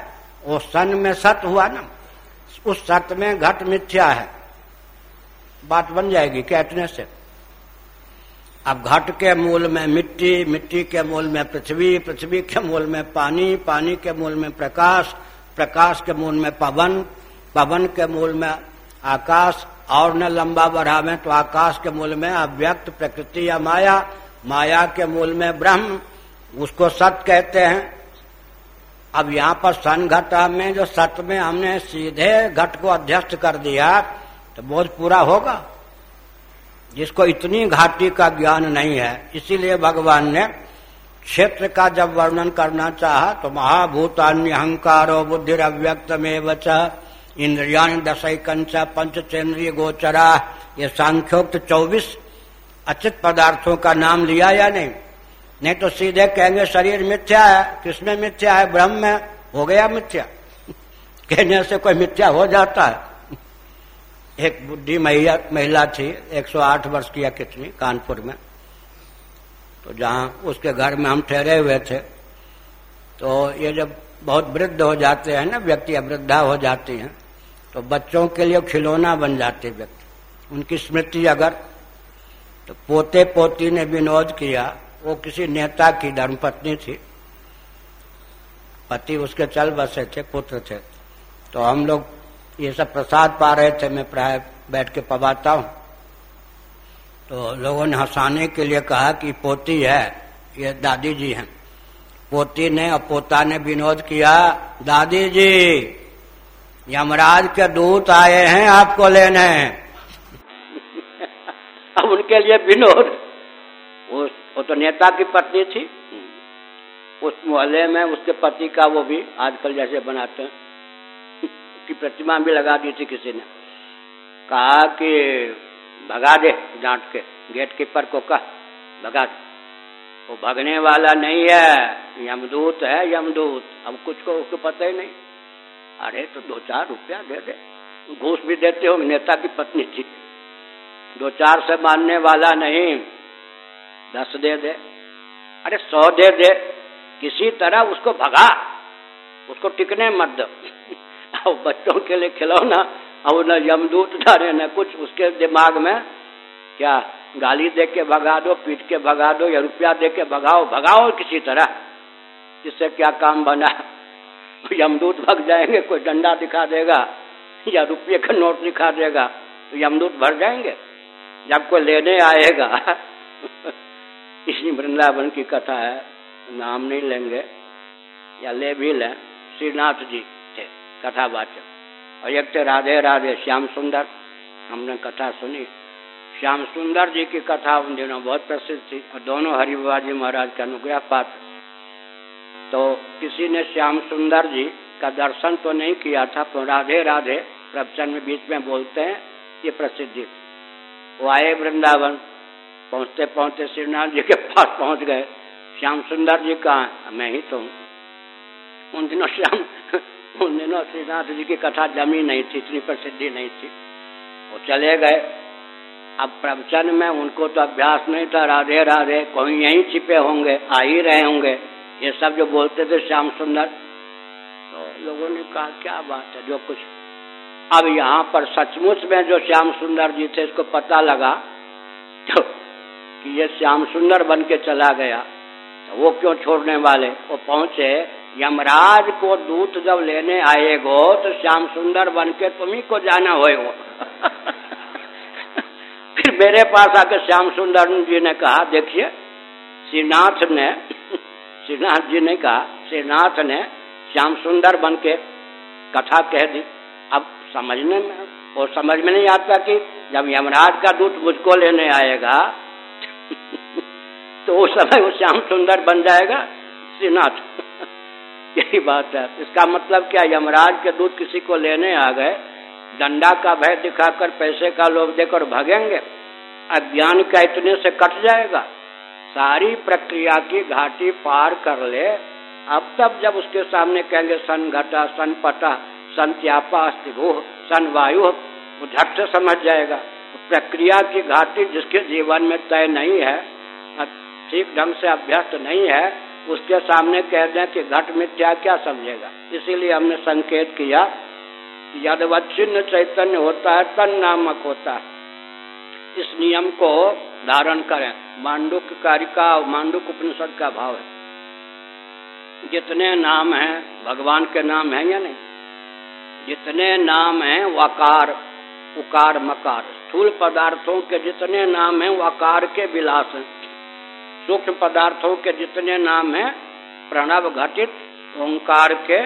वो सन में सत हुआ ना, उस सत में घट मिथ्या है। बात बन जाएगी कैटने से? अब घट के मूल में मिट्टी मिट्टी के मूल में पृथ्वी पृथ्वी के मूल में पानी पानी के मूल में प्रकाश प्रकाश के मूल में पवन पवन के मूल में आकाश और न लंबा बढ़ावे तो आकाश के मूल में अव्यक्त प्रकृति या माया माया के मूल में ब्रह्म, उसको सत कहते हैं। अब यहाँ पर सन घटा में जो सत में हमने सीधे घट को अध्यस्त कर दिया तो बोझ पूरा होगा। जिसको इतनी घाटी का ज्ञान नहीं है। इसीलिए भगवान ने क्षेत्र का जब वर्णन करना चाहा तो महाभूतान्य अहंकारो बुद्धि अव्यक्त में इंद्रिया पंच पंचचेन्द्रीय गोचरा ये सांख्योक्त चौबीस अचित पदार्थों का नाम लिया या नहीं? नहीं तो सीधे कहेंगे, शरीर मिथ्या है, किसमें मिथ्या है? ब्रह्म में? हो गया मिथ्या? [LAUGHS] कहने से कोई मिथ्या हो जाता है। [LAUGHS] एक बुद्धि महिला थी 108 वर्ष की या कितनी, कानपुर में। तो जहाँ उसके घर में हम ठहरे हुए थे तो ये जब बहुत वृद्ध हो जाते हैं ना, व्यक्ति अवृद्धा हो जाती हैं तो बच्चों के लिए खिलौना बन जाते व्यक्ति। उनकी स्मृति अगर तो पोते पोती ने विनोद किया, वो किसी नेता की धर्मपत्नी थी। पति उसके चल बसे थे, पुत्र थे। तो हम लोग ये सब प्रसाद पा रहे थे, मैं प्राय बैठ के पवाता हूँ। तो लोगों ने हंसाने के लिए कहा कि पोती है, ये दादी जी हैं। पोती ने और पोता ने विनोद किया, दादी जी यमराज के दूत आए हैं आपको लेने। [LAUGHS] अब उनके लिए विनोद। वो, तो नेता की पत्नी थी। उस मोहल्ले में उसके पति का वो भी आजकल जैसे बनाते हैं। [LAUGHS] की प्रतिमा भी लगा दी थी किसी ने। कहा कि भगा दे डांट के गेट कीपर को कह भगा दे। वो भगने वाला नहीं है यमदूत है यमदूत। अब कुछ को उसको पता ही नहीं। अरे तो दो चार रुपया दे दे। घूस भी देते हो, नेता की पत्नी थी दो चार से मानने वाला नहीं, दस दे दे। अरे, सौ दे दे। किसी तरह उसको भगा। उसको टिकने मत दो। [LAUGHS] अब बच्चों के लिए खिलौना और न यमदूत डरे न कुछ। उसके दिमाग में क्या, गाली दे के भगा दो, पीट के भगा दो, या रुपया दे के भगाओ भगाओ किसी तरह। इससे क्या काम बना? यमदूत भग जाएँगे, कोई डंडा दिखा देगा या रुपये का नोट दिखा देगा तो यमदूत भर जाएँगे। जब कोई लेने आएगा, [LAUGHS] इसी वृंदावन की कथा है, नाम नहीं लेंगे, या ले भी लें। श्रीनाथ जी थे, कथावाचक। और एक थे राधे राधे, श्याम सुंदर, हमने कथा सुनी। श्याम सुंदर जी की कथा उन दिनों बहुत प्रसिद्ध थी, और दोनों हरिबाबा जी महाराज का अनुग्रह पात्र। तो किसी ने श्याम सुंदर जी का दर्शन तो नहीं किया था तो राधे राधे प्रवचन में बीच में बोलते हैं, ये प्रसिद्धि वो आए वृंदावन, पहुँचते पहुँचते श्रीनाथ जी के पास पहुँच गए। श्याम सुंदर जी कहा मैं ही तो उन दिनों श्याम, उन दिनों श्रीनाथ जी की कथा जमी नहीं थी, इतनी प्रसिद्धि नहीं थी। वो चले गए। अब प्रवचन में उनको तो अभ्यास नहीं था, राधे राधे कोई यहीं छिपे होंगे, आ ही रहे होंगे। ये सब जो बोलते थे श्याम सुंदर तो लोगों ने कहा, क्या बात है, जो कुछ अब यहाँ पर सचमुच में जो श्याम सुंदर जी थे, इसको पता लगा तो कि ये श्याम सुंदर बन के चला गया। तो वो क्यों छोड़ने वाले? वो पहुँचे, यमराज को दूत जब लेने आएगो तो श्याम सुंदर बन के तुम्ही को जाना हो। [LAUGHS] फिर मेरे पास आकर श्याम सुंदर जी ने कहा, देखिए, श्रीनाथ ने श्रीनाथ जी ने कहा श्रीनाथ ने श्याम सुंदर बन के कथा कह दी। अब समझने में और समझ में नहीं आता कि जब यमराज का दूत मुझको लेने आएगा [LAUGHS] तो उस समय वो श्याम सुंदर बन जाएगा। श्रीनाथ [LAUGHS] यही बात है। इसका मतलब क्या, यमराज के दूत किसी को लेने आ गए? डंडा का भय दिखाकर पैसे का लोभ देकर भगेंगे? अज्ञान का इतने से कट जाएगा? सारी प्रक्रिया की घाटी पार कर ले। अब तब जब उसके सामने कहेंगे, सन घटा, सन पटा, सन त्यापा, अस्तिभूह, सन वायु, वो झट से समझ जाएगा। प्रक्रिया की घाटी जिसके जीवन में तय नहीं है, ठीक ढंग से अभ्यस्त नहीं है, उसके सामने कह दें कि घट मिथ्या क्या समझेगा। इसीलिए हमने संकेत किया, यदवच्छिन्न चैतन्य होता है, तन नामक होता है। इस नियम को धारण करें। मांडुक कारिका और मांडुक उपनिषद का भाव है। जितने नाम हैं, भगवान के नाम हैं या नहीं? जितने नाम हैं वकार उकार, मकार। स्थूल पदार्थों के जितने नाम हैं वकार के विलास हैं। सूक्ष्म पदार्थों के जितने नाम हैं, प्रणव घटित, ओंकार के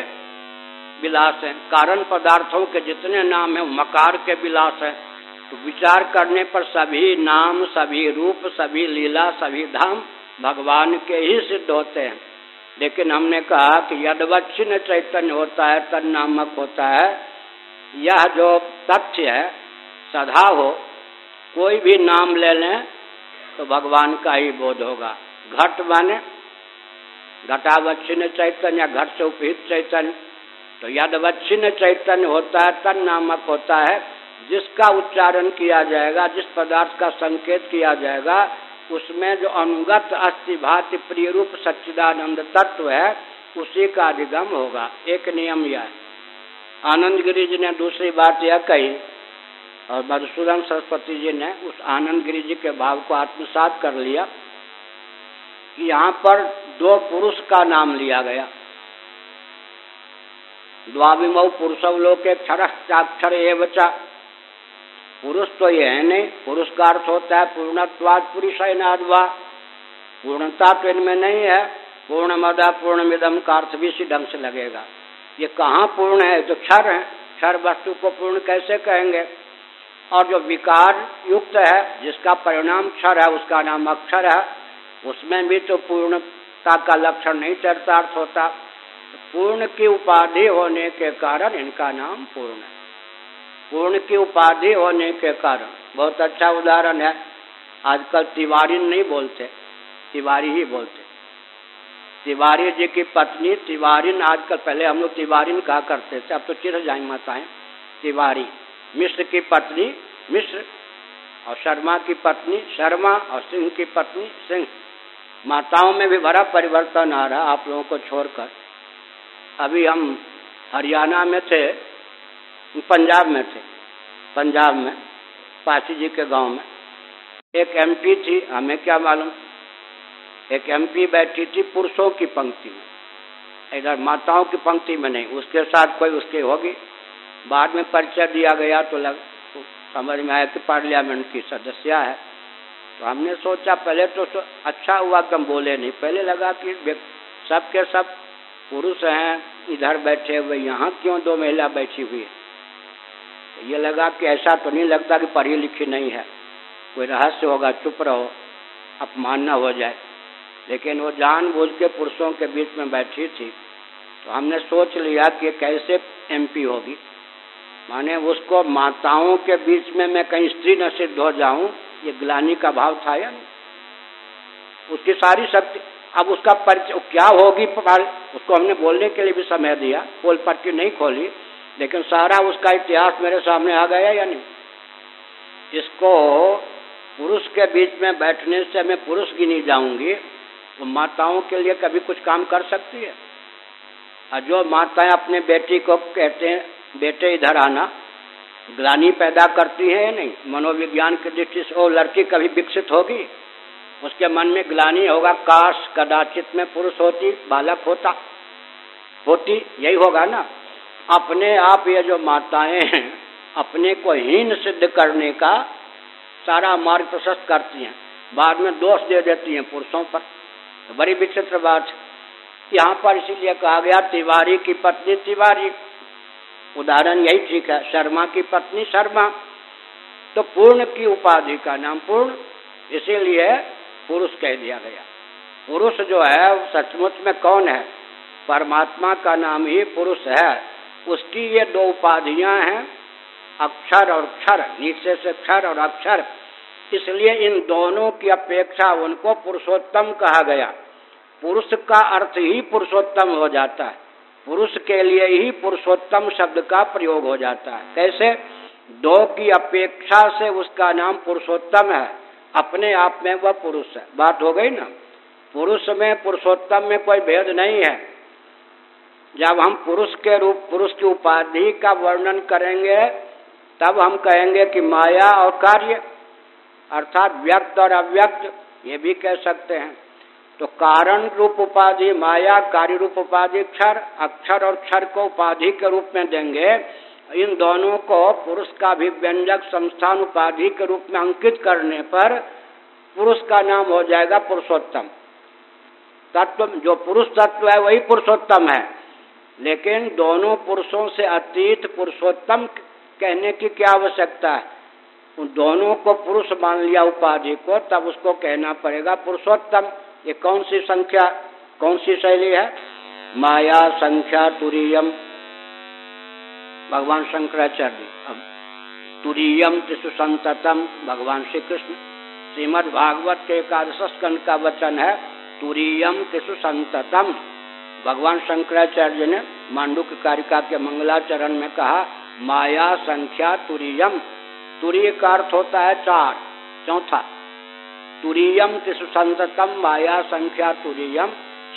विलास हैं। कारण पदार्थों के जितने नाम हैं मकार के विलास हैं। विचार करने पर सभी नाम, सभी रूप, सभी लीला, सभी धाम भगवान के ही सिद्ध होते हैं। लेकिन हमने कहा कि यदवच्छिन्न चैतन्य होता है तन नामक होता है। यह जो तथ्य है, सदा हो, कोई भी नाम ले लें तो भगवान का ही बोध होगा। घट माने, घटावच्छिन्न चैतन्य, घट से उपहित चैतन्य। तो यदवच्छिन्न चैतन्य होता है तन नामक होता है। जिसका उच्चारण किया जाएगा, जिस पदार्थ का संकेत किया जाएगा, उसमें जो अनुगत अस्थि भाति प्रिय रूप सच्चिदानंद तत्व है, उसी का अधिगम होगा। एक नियम यह आनंद गिरी जी ने दूसरी बात यह कही, और मधुसूदन सरस्वती जी ने उस आनंद गिरी जी के भाव को आत्मसात कर लिया, कि यहाँ पर दो पुरुष का नाम लिया गया। द्वाभिमऊ पुरुषव लोग क्षर चाक्षर एवचा पुरुष तो यह है नहीं, पुरुष का अर्थ होता है पूर्णत्वाद पुरुष है नादवा पूर्णता तो इनमें नहीं है पूर्ण मदा पूर्ण मिदम का अर्थ भी इसी ढंग से लगेगा। ये कहाँ पूर्ण है? तो क्षर है। क्षर वस्तु को पूर्ण कैसे कहेंगे? और जो विकार युक्त है, जिसका परिणाम क्षर है, उसका नाम अक्षर है, उसमें भी तो पूर्णता का लक्षण नहीं चरितार्थ होता। पूर्ण की उपाधि होने के कारण इनका नाम पूर्ण है। पूर्ण की उपाधि होने के कारण। बहुत अच्छा उदाहरण है। आजकल तिवारी नहीं बोलते। तिवारी ही बोलते। तिवारी जी की पत्नी, तिवारी आजकल पहले हम लोग तिवारी कहा करते थे। अब तो चिर जाए माताएँ। तिवारी, मिश्र की पत्नी, मिश्र और शर्मा की पत्नी, शर्मा और सिंह की पत्नी, सिंह। माताओं में भी बड़ा परिवर्तन आ रहा आप लोगों को छोड़कर। अभी हम हरियाणा में थे पंजाब में थे। पंजाब में, पासी जी के गाँव में। एक एमपी थी, हमें क्या मालूम? एक एमपी बैठी थी पुरुषों की पंक्ति में। इधर माताओं की पंक्ति में नहीं, उसके साथ कोई उसकी होगी। बाद में परिचय दिया गया तो लग तो समझ में आया कि पार्लियामेंट की सदस्य है। तो हमने सोचा, पहले तो अच्छा हुआ कि बोले नहीं। पहले लगा कि सब के सब पुरुष हैं, इधर बैठे हुए, यहाँ क्यों दो महिला बैठी हुई है? ये लगा कि ऐसा तो नहीं लगता कि पढ़ी लिखी नहीं है। कोई रहस्य होगा, चुप रहो, अपमान न हो जाए। लेकिन वो जान बुझ के पुरुषों के बीच में बैठी थी तो हमने सोच लिया कि कैसे एमपी होगी। माने उसको माताओं के बीच में मैं कहीं स्त्री न सिद्ध हो जाऊँ, ये ग्लानी का भाव था या नहीं? उसकी सारी शक्ति, अब उसका परिचय, क्या होगी, उसको हमने बोलने के लिए भी समय दिया, पोल पट्टी नहीं खोली। लेकिन सारा उसका इतिहास मेरे सामने आ गया या नहीं? इसको पुरुष के बीच में बैठने से मैं पुरुष गिनी जाऊँगी तो माताओं के लिए कभी कुछ काम कर सकती है। और जो माताएँ अपने बेटी को कहते हैं, बेटे, इधर आना। ग्लानी पैदा करती है या नहीं? मनोविज्ञान की दृष्टि से वो लड़की कभी विकसित होगी? उसके मन में ग्लानी होगा, काश कदाचित में पुरुष होती, बालक होता। होती, यही होगा ना? अपने आप ये जो माताएँ हैं, अपने को हीन सिद्ध करने का सारा मार्ग प्रशस्त करती हैं। बाद में दोष दे देती हैं पुरुषों पर। तो बड़ी विचित्र बात यहाँ पर इसीलिए कहा गया, तिवारी की पत्नी तिवारी। उदाहरण यही ठीक है, शर्मा की पत्नी शर्मा। तो पूर्ण की उपाधि का नाम पूर्ण, इसीलिए पुरुष कह दिया गया। पुरुष जो है सचमुच में कौन है? परमात्मा का नाम ही पुरुष है। उसकी ये दो उपाधियाँ हैं, अक्षर और क्षर, नीचे से क्षर और अक्षर। इसलिए इन दोनों की अपेक्षा उनको पुरुषोत्तम कहा गया। पुरुष का अर्थ ही पुरुषोत्तम हो जाता है। पुरुष के लिए ही पुरुषोत्तम शब्द का प्रयोग हो जाता है। कैसे? दो की अपेक्षा से उसका नाम पुरुषोत्तम है। अपने आप में वह पुरुष है। बात हो गई ना? पुरुष में पुरुषोत्तम में कोई भेद नहीं है। जब हम पुरुष के रूप, पुरुष की उपाधि का वर्णन करेंगे, तब हम कहेंगे कि माया और कार्य, अर्थात व्यक्त और अव्यक्त, ये भी कह सकते हैं। तो कारण रूप उपाधि, माया, कार्य रूप उपाधि, क्षर, अक्षर और क्षर को उपाधि के रूप में देंगे। इन दोनों को पुरुष का भी व्यंजक संस्थान उपाधि के रूप में अंकित करने पर पुरुष का नाम हो जाएगा पुरुषोत्तम। तत्व, जो पुरुष तत्व है, वही पुरुषोत्तम है। लेकिन दोनों पुरुषों से अतीत पुरुषोत्तम कहने की क्या आवश्यकता है? उन दोनों को पुरुष मान लिया उपाधि को, तब उसको कहना पड़ेगा पुरुषोत्तम। ये कौन सी संख्या, कौन सी शैली है? माया संख्या तुरीयम। भगवान शंकराचार्य, अब तुरीयम त्रिशु संततम, भगवान श्री कृष्ण श्रीमद भागवत के एकादश का वचन है, तुरीयम त्रिशु संततम। भगवान शंकराचार्य ने मांडुक कारिका के मंगलाचरण में कहा, माया संख्या तुरीयम। तुरीय का अर्थ होता है चार। चौथा, तुरीयम संततम, माया संख्या तुरीयम।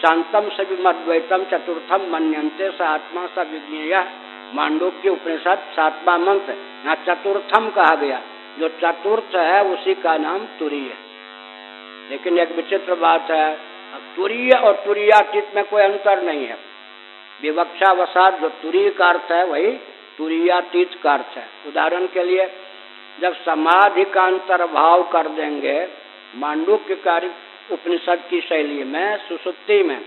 शांतम सविमद्वैतम, चतुर्थम मनंते स आत्मा स विज्ञेय। मांडुक्य उपनिषद सातवा मंत्र यहाँ चतुर्थम कहा गया। जो चतुर्थ है, उसी का नाम तुरीय। लेकिन एक विचित्र बात है तुरीय और तुरीयातीत में कोई अंतर नहीं है। विवक्षा विवक्षावसात जो तुरीय का अर्थ है, वही तुरीयातीत का अर्थ है। उदाहरण के लिए, जब समाधि का अंतर्भाव कर देंगे मांडुक्य कार्य उपनिषद की शैली में, सुसुप्ति में,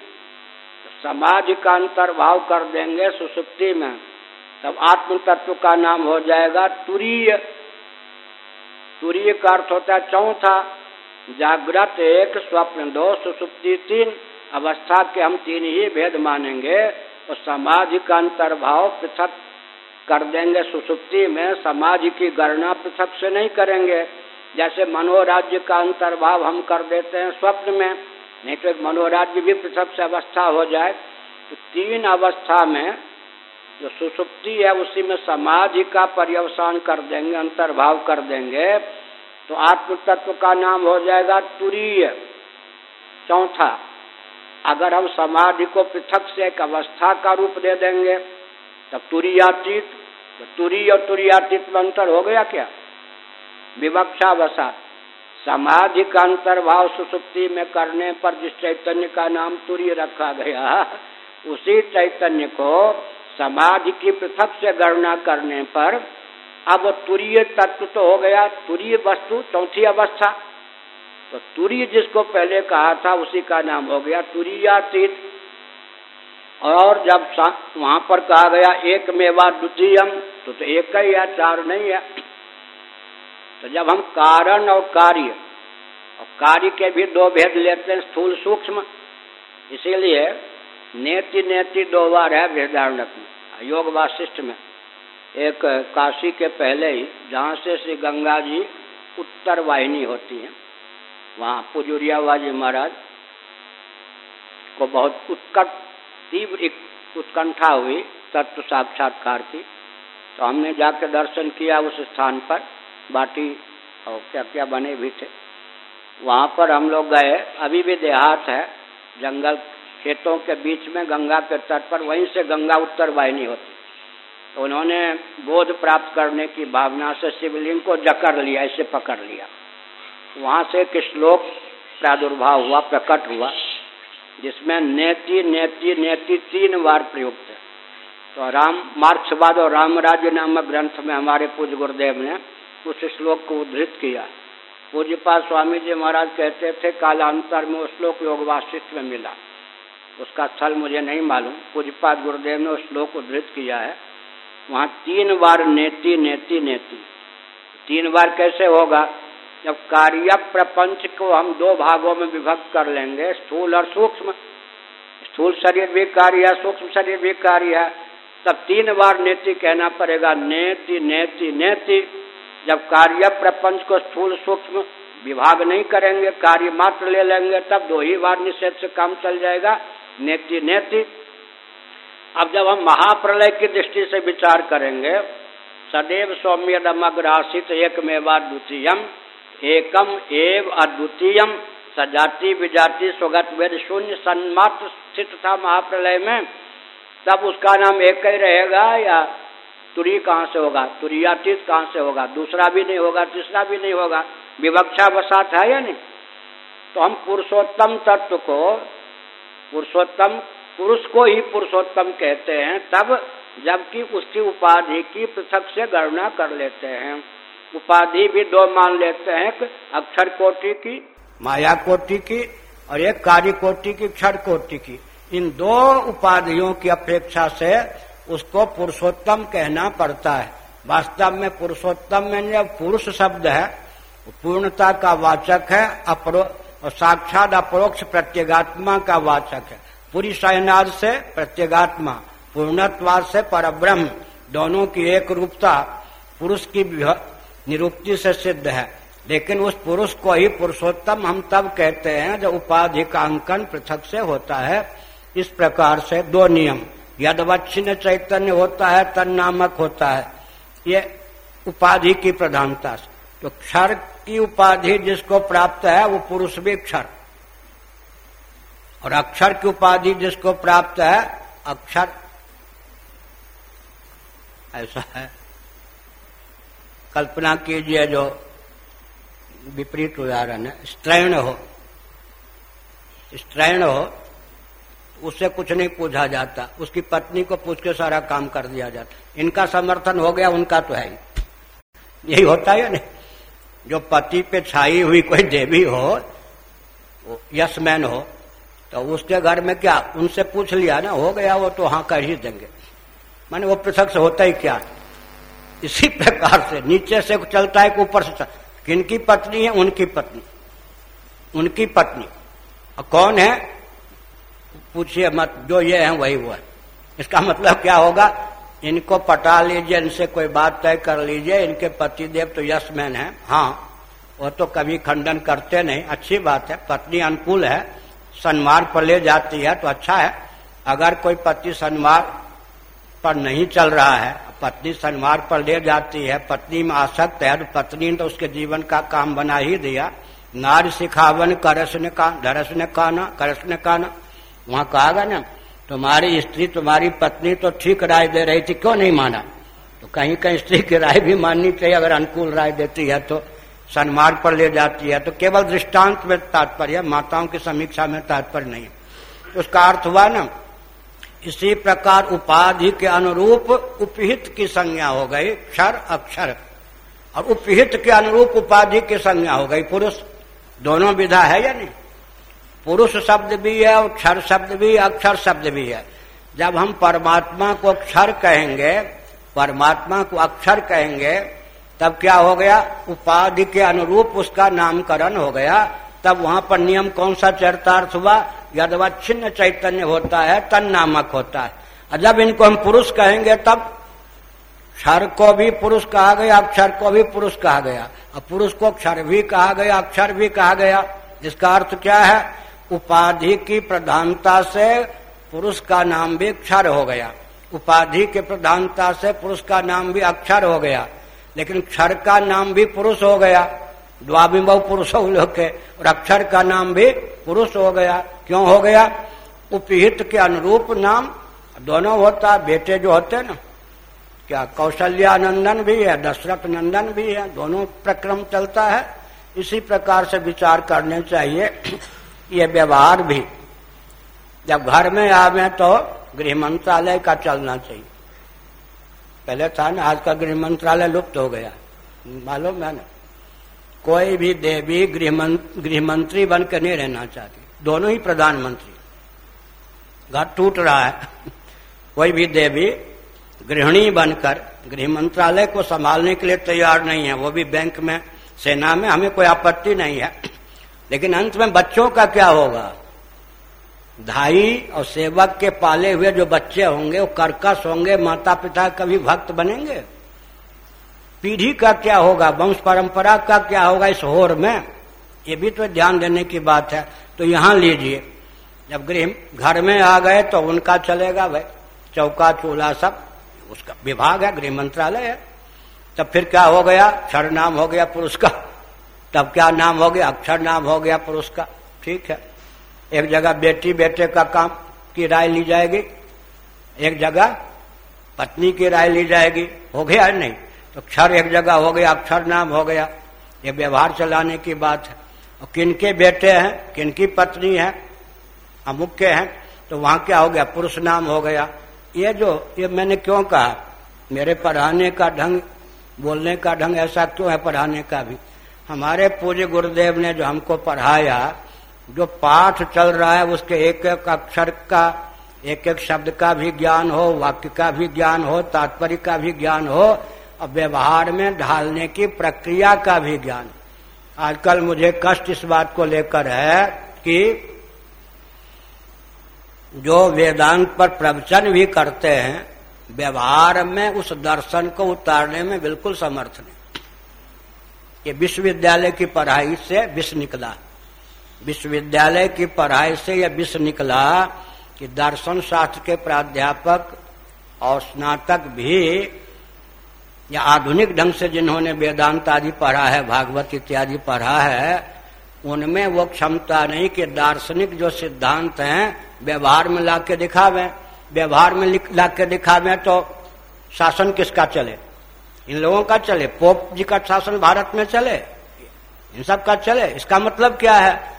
समाधि का अंतर्भाव कर देंगे सुसुप्ति में, तब आत्म तत्व का नाम हो जाएगा तुरीय। तुरीय का अर्थ होता है चौथा। जागृत एक स्वप्न, दो सुसुप्ति, तीन अवस्था के हम तीन ही भेद मानेंगे। और समाधि का अंतर्भाव पृथक कर देंगे। सुसुप्ति में समाधि की गणना पृथक से नहीं करेंगे। जैसे मनोराज्य का अंतर्भाव हम कर देते हैं स्वप्न में, नहीं तो मनोराज्य भी पृथक से अवस्था हो जाए। तो तीन अवस्था में जो सुसुप्ति है, उसी में समाधि का पर्यवसान कर देंगे, अंतर्भाव कर देंगे। तो आत्म तत्व का नाम हो जाएगा तुरीय, चौथा। अगर हम समाधि को पृथक से एक अवस्था का रूप दे देंगे, तब तुरीयातीत तो तुरी और तुरीयातीत में अंतर हो गया क्या? विवक्षा वसा समाधि का अंतर्भाव सुसुप्ति में करने पर जिस चैतन्य का नाम तुरीय रखा गया, उसी चैतन्य को समाधि की पृथक से गणना करने पर अब तुरीय तत्व तो हो गया तुरीय वस्तु चौथी अवस्था। तो तुरीय जिसको पहले कहा था उसी का नाम हो गया तुरीयातीत। और जब वहाँ पर कहा गया एक मेवा द्वितीयम तो, तो एक ही है चार नहीं है। तो जब हम कारण और कार्य और कार्य के भी दो भेद लेते हैं स्थूल सूक्ष्म। इसीलिए नेति नेति दो बार है वेदारणक में योग वाशिष्ठ में। एक काशी के पहले ही, जहाँ से श्री गंगा जी उत्तर वाहिनी होती है, वहाँ पुजुरियावा जी महाराज को बहुत उत्कट, तीव्र उत्कंठा हुई, तत्व साक्षात्कार की। तो हमने जाकर दर्शन किया उस स्थान पर, बाटी और क्या क्या बने भी थे। वहाँ पर हम लोग गए, अभी भी देहात है, जंगल खेतों के बीच में गंगा के तट पर, वहीं से गंगा उत्तर वाहिनी होती उन्होंने बोध प्राप्त करने की भावना से शिवलिंग को जकड़ लिया, ऐसे पकड़ लिया। वहाँ से एक श्लोक प्रादुर्भाव हुआ, प्रकट हुआ, जिसमें नेति नेति नेति तीन बार प्रयुक्त। है तो राम, मार्क्सवाद और रामराज्य नामक ग्रंथ में हमारे पूज्य गुरुदेव ने उस श्लोक को उद्धृत किया। पूज्यपाल स्वामी जी महाराज कहते थे, कालांतर में वो श्लोक योग वाशिष्ठ में मिला। उसका स्थल मुझे नहीं मालूम। पूज्यपाद गुरुदेव ने उस श्लोक उद्धृत किया है। वहाँ तीन बार नेति नेति नेति। तीन बार कैसे होगा? जब कार्य प्रपंच को हम दो भागों में विभक्त कर लेंगे, स्थूल और सूक्ष्म। स्थूल शरीर भी कार्य है, सूक्ष्म शरीर भी कार्य है। तब तीन बार नेति कहना पड़ेगा, नेति नेति नेति। जब कार्य प्रपंच को स्थूल, सूक्ष्म विभाग नहीं करेंगे, कार्य मात्र ले लेंगे, तब दो ही बार निषेध से काम चल जाएगा। नेति नेति। अब जब हम महाप्रलय की दृष्टि से विचार करेंगे, सदैव सौम्य दमग्रासित एक मेवा एकम एव अद्वितीयम, सजाति विजाति स्वगत वेद शून्य सन्मात्र स्थित था महाप्रलय में। तब उसका नाम एक ही रहेगा या तुरी कहाँ से होगा? तुरियातीत कहाँ से होगा? दूसरा भी नहीं होगा, तीसरा भी नहीं होगा? विवक्षा बसात है या नहीं? तो हम पुरुषोत्तम तत्व को, पुरुषोत्तम पुरुष को ही पुरुषोत्तम कहते हैं, तब जबकि उसकी उपाधि की पृथक से गणना कर लेते हैं। उपाधि भी दो मान लेते हैं अक्षर कोटि की, माया कोटि की और एक कार्य कोटि की, क्षर कोटि की। इन दो उपाधियों की अपेक्षा से उसको पुरुषोत्तम कहना पड़ता है। वास्तव में पुरुषोत्तम में जब पुरुष शब्द है, पूर्णता का वाचक है, अपरो साक्षात अपरोक्ष प्रत्येगात्मा का वाचक है। पूरी सायनाद से, प्रत्येगात्मा, पूर्णत्वाद से परब्रह्म, दोनों की एक रूपता पुरुष की निरुक्ति से सिद्ध है। लेकिन उस पुरुष को ही पुरुषोत्तम हम तब कहते हैं जब उपाधि का अंकन पृथक से होता है। इस प्रकार से दो नियम। यदवच्छिन्न चैतन्य होता है तन नामक होता है। ये उपाधि की प्रधानता से। तो क्षर की उपाधि जिसको प्राप्त है, वो पुरुष भी क्षर। और अक्षर की उपाधि जिसको प्राप्त है, अक्षर। ऐसा है। कल्पना कीजिए जो विपरीत उदाहरण है। स्त्रैण हो। स्त्रैण हो, उससे कुछ नहीं पूछा जाता। उसकी पत्नी को पूछ के सारा काम कर दिया जाता। इनका समर्थन हो गया, उनका तो है ही। यही होता है नहीं? जो पति पे छाई हुई कोई देवी हो यशमैन हो तो उसके घर में क्या, उनसे पूछ लिया ना, हो गया वो तो हाँ कर ही देंगे। माने वो पृथक से होता ही क्या? इसी प्रकार से, नीचे से चलता है ऊपर से किनकी पत्नी है? उनकी पत्नी। उनकी पत्नी। और कौन है? पूछिए मत, जो ये है वही वो है। इसका मतलब क्या होगा? इनको पटा लीजिए, इनसे कोई बात तय कर लीजिए, इनके पति देव तो यशमैन है। हाँ वो तो कभी खंडन करते नहीं। अच्छी बात है, पत्नी अनुकूल है। सन्मार्ग पर ले जाती है तो अच्छा है। अगर कोई पति सन्मार्ग पर नहीं चल रहा है, पत्नी सन्मार्ग पर ले जाती है, पत्नी में आसक्त है तो पत्नी ने तो उसके जीवन का काम बना ही दिया। नार सिखावन करस ने का धरस ने काना करस ने। काना वहाँ कहा गया ना, तुम्हारी स्त्री, तुम्हारी पत्नी तो ठीक राय दे रही थी, क्यों नहीं माना? तो कहीं कहीं स्त्री की राय भी माननी चाहिए, अगर अनुकूल राय देती है तो। सन्मार्ग पर ले जाती है तो केवल दृष्टांत में तात्पर्य, माताओं की समीक्षा में तात्पर्य नहीं उसका अर्थ हुआ ना, इसी प्रकार उपाधि के अनुरूप उपहित की संज्ञा हो गई, क्षर, अक्षर। और उपहित के अनुरूप उपाधि की संज्ञा हो गई, पुरुष। दोनों विधा है या नहीं? पुरुष शब्द भी है और क्षर शब्द भी, अक्षर शब्द भी है। जब हम परमात्मा को क्षर कहेंगे, परमात्मा को अक्षर कहेंगे तब क्या हो गया? उपाधि के अनुरूप उसका नामकरण हो गया। तब वहाँ पर नियम कौन सा चरितार्थ हुआ? यदवच्छिन्न चैतन्य होता है, तन नामक होता है। जब इनको हम पुरुष कहेंगे, तब क्षर को भी पुरुष कहा गया, अक्षर को भी पुरुष कहा गया। और पुरुष को क्षर भी कहा गया, अक्षर भी कहा गया। इसका अर्थ क्या है? उपाधि की प्रधानता से पुरुष का नाम भी क्षर हो गया। उपाधि के प्रधानता से पुरुष का नाम भी अक्षर हो गया। लेकिन क्षर का नाम भी पुरुष हो गया। द्वाबिंब पुरुष लोग के, और अक्षर का नाम भी पुरुष हो गया। क्यों हो गया? उपहित के अनुरूप नाम दोनों होता, बेटे जो होते ना, क्या कौशल्यानंदन भी है दशरथ नंदन भी है, दोनों प्रक्रम चलता है। इसी प्रकार से विचार करने चाहिए। [CLEARS THROAT] ये व्यवहार भी, जब घर में आवे तो गृह मंत्रालय का चलना चाहिए। पहले था ना, आज का गृह मंत्रालय लुप्त हो गया। मालूम है ना? कोई भी देवी गृह मंत्री बनकर नहीं रहना चाहती। दोनों ही प्रधानमंत्री। घर टूट रहा है। [LAUGHS] कोई भी देवी गृहिणी बनकर गृह मंत्रालय को संभालने के लिए तैयार नहीं है। वो भी बैंक में, सेना में, हमें कोई आपत्ति नहीं है। [CLEARS THROAT] लेकिन अंत में बच्चों का क्या होगा? धाई और सेवक के पाले हुए जो बच्चे होंगे, वो कर्कश होंगे माता पिता कभी भक्त बनेंगे? पीढ़ी का क्या होगा? वंश परंपरा का क्या होगा इस होर में? ये भी तो ध्यान देने की बात है। तो यहाँ लीजिए। जब गृह घर में आ गए तो उनका चलेगा, भाई, चौका, चूल्हा सब, उसका विभाग है, गृह मंत्रालय है। तब फिर क्या हो गया? क्षर नाम हो गया पुरुष का। तब क्या नाम हो गया? अक्षर नाम हो गया पुरुष का। ठीक है। एक जगह बेटी बेटे का काम की राय ली जाएगी, एक जगह पत्नी की राय ली जाएगी, हो गया नहीं? तो क्षर एक जगह हो गया, अक्षर नाम हो गया। ये व्यवहार चलाने की बात है। और किनके बेटे हैं, किनकी पत्नी है, अमुख्य है तो वहाँ क्या हो गया? पुरुष नाम हो गया। ये जो, ये मैंने क्यों कहा? मेरे पढ़ाने का ढंग, बोलने का ढंग ऐसा क्यों है पढ़ाने का भी? हमारे पूज्य गुरुदेव ने जो हमको पढ़ाया जो पाठ चल रहा है, उसके एक एक अक्षर का, एक एक शब्द का भी ज्ञान हो, वाक्य का भी ज्ञान हो, तात्पर्य का भी ज्ञान हो और व्यवहार में ढालने की प्रक्रिया का भी ज्ञान। आजकल मुझे कष्ट इस बात को लेकर है कि जो वेदांत पर प्रवचन भी करते हैं, व्यवहार में उस दर्शन को उतारने में बिल्कुल समर्थ नहीं। ये विश्वविद्यालय की पढ़ाई से विश्व निकला। विश्वविद्यालय की पढ़ाई से यह विश्व निकला कि दर्शन शास्त्र के प्राध्यापक और स्नातक भी या आधुनिक ढंग से जिन्होंने वेदांत आदि पढ़ा है, भागवत इत्यादि पढ़ा है, उनमें वो क्षमता नहीं कि दार्शनिक जो सिद्धांत हैं, व्यवहार में ला के दिखावे। व्यवहार में ला के दिखावे तो शासन किसका चले? इन लोगों का चले। पोप जी का शासन भारत में चले। इन सब का चले। इसका मतलब क्या है?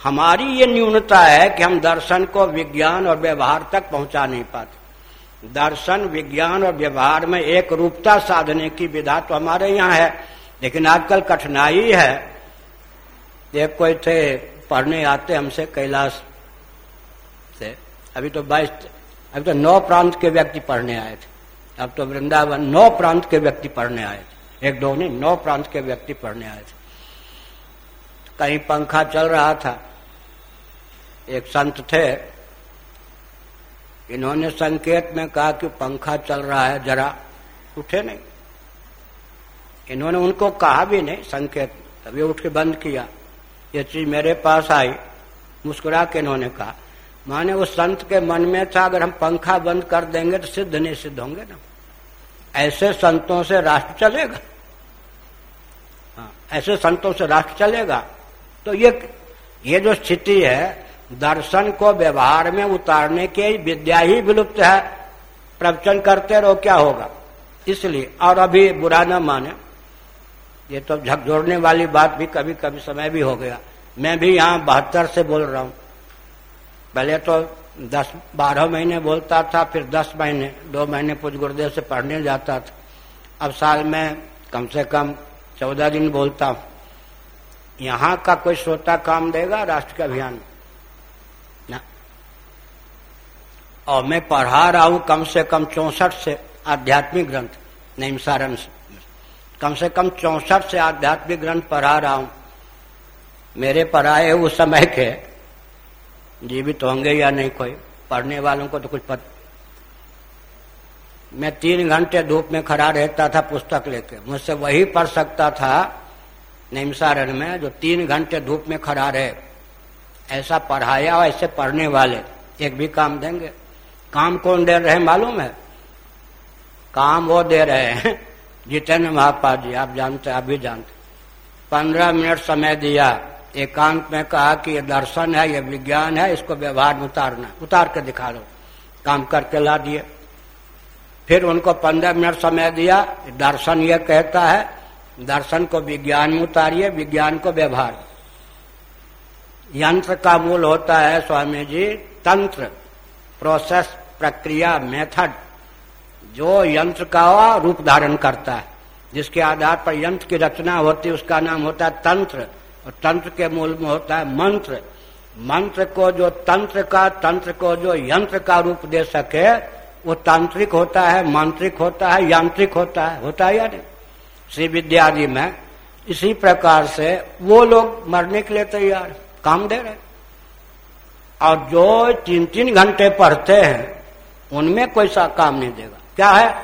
हमारी ये न्यूनता है कि हम दर्शन को विज्ञान और व्यवहार तक पहुँचा नहीं पाते। दर्शन, विज्ञान और व्यवहार में एक रूपता साधने की विधा तो हमारे यहाँ है, लेकिन आजकल कठिनाई है। एक कोई थे, पढ़ने आते हमसे कैलाश से। अभी तो बाईस, अभी तो नौ प्रांत के व्यक्ति पढ़ने आए थे। अब तो वृंदावन, नौ प्रांत के व्यक्ति पढ़ने आए थे। एक दो नहीं, नौ प्रांत के व्यक्ति पढ़ने आए थे। कहीं पंखा चल रहा था। एक संत थे। इन्होंने संकेत में कहा कि पंखा चल रहा है जरा उठे नहीं। इन्होंने उनको कहा भी नहीं संकेत। तभी उठ के बंद किया। ये चीज़ मेरे पास आई। मुस्कुरा के इन्होंने कहा माने उस संत के मन में था अगर हम पंखा बंद कर देंगे तो सिद्ध नहीं सिद्ध होंगे ना। ऐसे संतों से राष्ट्र चलेगा। हाँ, ऐसे संतों से राष्ट्र चलेगा। तो ये ये जो स्थिति है, दर्शन को व्यवहार में उतारने की विद्या ही विलुप्त है। प्रवचन करते रहो, क्या होगा? इसलिए, और अभी बुरा न माने। ये तो झकझोड़ने वाली बात भी कभी कभी समय भी हो गया। मैं भी यहाँ बहत्तर से बोल रहा हूँ। पहले तो दस, बारह महीने बोलता था, फिर दस महीने, दो महीने पूज गुरुदेव से पढ़ने जाता था। अब साल में कम से कम चौदह दिन बोलता हूँ। यहाँ का कोई श्रोता काम देगा राष्ट्र के अभियान और मैं पढ़ा रहा हूँ कम से कम चौसठ से आध्यात्मिक ग्रंथ नैमसारण से। कम से कम चौसठ से आध्यात्मिक ग्रंथ पढ़ा रहा हूँ। मेरे पढ़ाए उस समय के, जीवित होंगे या नहीं कोई, पढ़ने वालों को तो कुछ पता। मैं तीन घंटे धूप में खड़ा रहता था पुस्तक लेके, मुझसे वही पढ़ सकता था निमसारण में, जो तीन घंटे धूप में खड़ा रहे, ऐसा पढ़ाया और ऐसे पढ़ने वाले, एक भी काम देंगे। काम कौन दे रहे मालूम है? काम वो दे रहे हैं, जितेंद्र महापाल जी आप जानते, आप भी जानते। पंद्रह मिनट समय दिया, एकांत में कहा कि ये दर्शन है, ये विज्ञान है, इसको व्यवहार में उतारना, उतार के दिखा दो। काम करके ला दिए। फिर उनको पंद्रह मिनट समय दिया, दर्शन ये कहता है दर्शन को विज्ञान में उतारिए, विज्ञान को व्यवहार। यंत्र का मूल होता है स्वामी जी, तंत्र प्रोसेस प्रक्रिया मेथड जो यंत्र का रूप धारण करता है। जिसके आधार पर यंत्र की रचना होती उसका नाम होता है तंत्र। और तंत्र के मूल में होता है मंत्र। मंत्र को जो तंत्र का, तंत्र को जो यंत्र का रूप दे सके, वो तांत्रिक होता है, मांत्रिक होता है, यांत्रिक होता है। होता है या नहीं? श्री विद्यादि में, इसी प्रकार से वो लोग मरने के लिए तैयार, काम दे रहे। और जो तीन तीन घंटे पढ़ते हैं, उनमें कोई सा काम नहीं देगा। क्या है?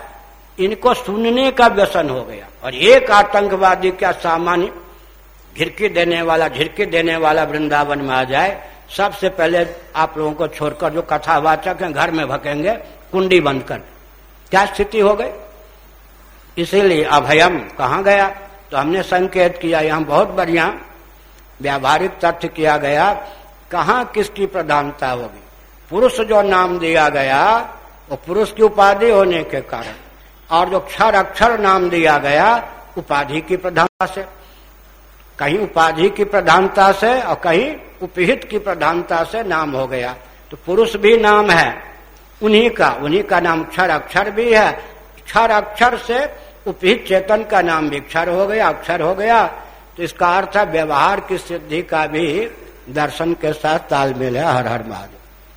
इनको सुनने का व्यसन हो गया। और एक आतंकवादी क्या सामान्य झिरकी देने वाला झिरकी देने वाला वृंदावन में आ जाए, सबसे पहले आप लोगों को छोड़कर जो कथावाचक हैं, घर में भकेंगे, कुंडी बंद कर क्या स्थिति हो गई? इसीलिए अभयम कहा गया? तो हमने संकेत किया, यहाँ बहुत बढ़िया व्यावहारिक तथ्य किया गया, कहा किसकी प्रधानता होगी? पुरुष जो नाम दिया गया, वो पुरुष की उपाधि होने के कारण, और जो क्षर अक्षर नाम दिया गया, उपाधि की प्रधानता से, कहीं उपाधि की प्रधानता से और कहीं उपहित की प्रधानता से नाम हो गया। तो पुरुष भी नाम है, उन्हीं का उन्हीं का नाम क्षर अक्षर भी है। क्षर अक्षर से उपहित चेतन का नाम विक्षर हो गया, अक्षर हो गया तो इसका अर्थ है व्यवहार की सिद्धि का भी दर्शन के साथ तालमेल है, हर हर महादेव।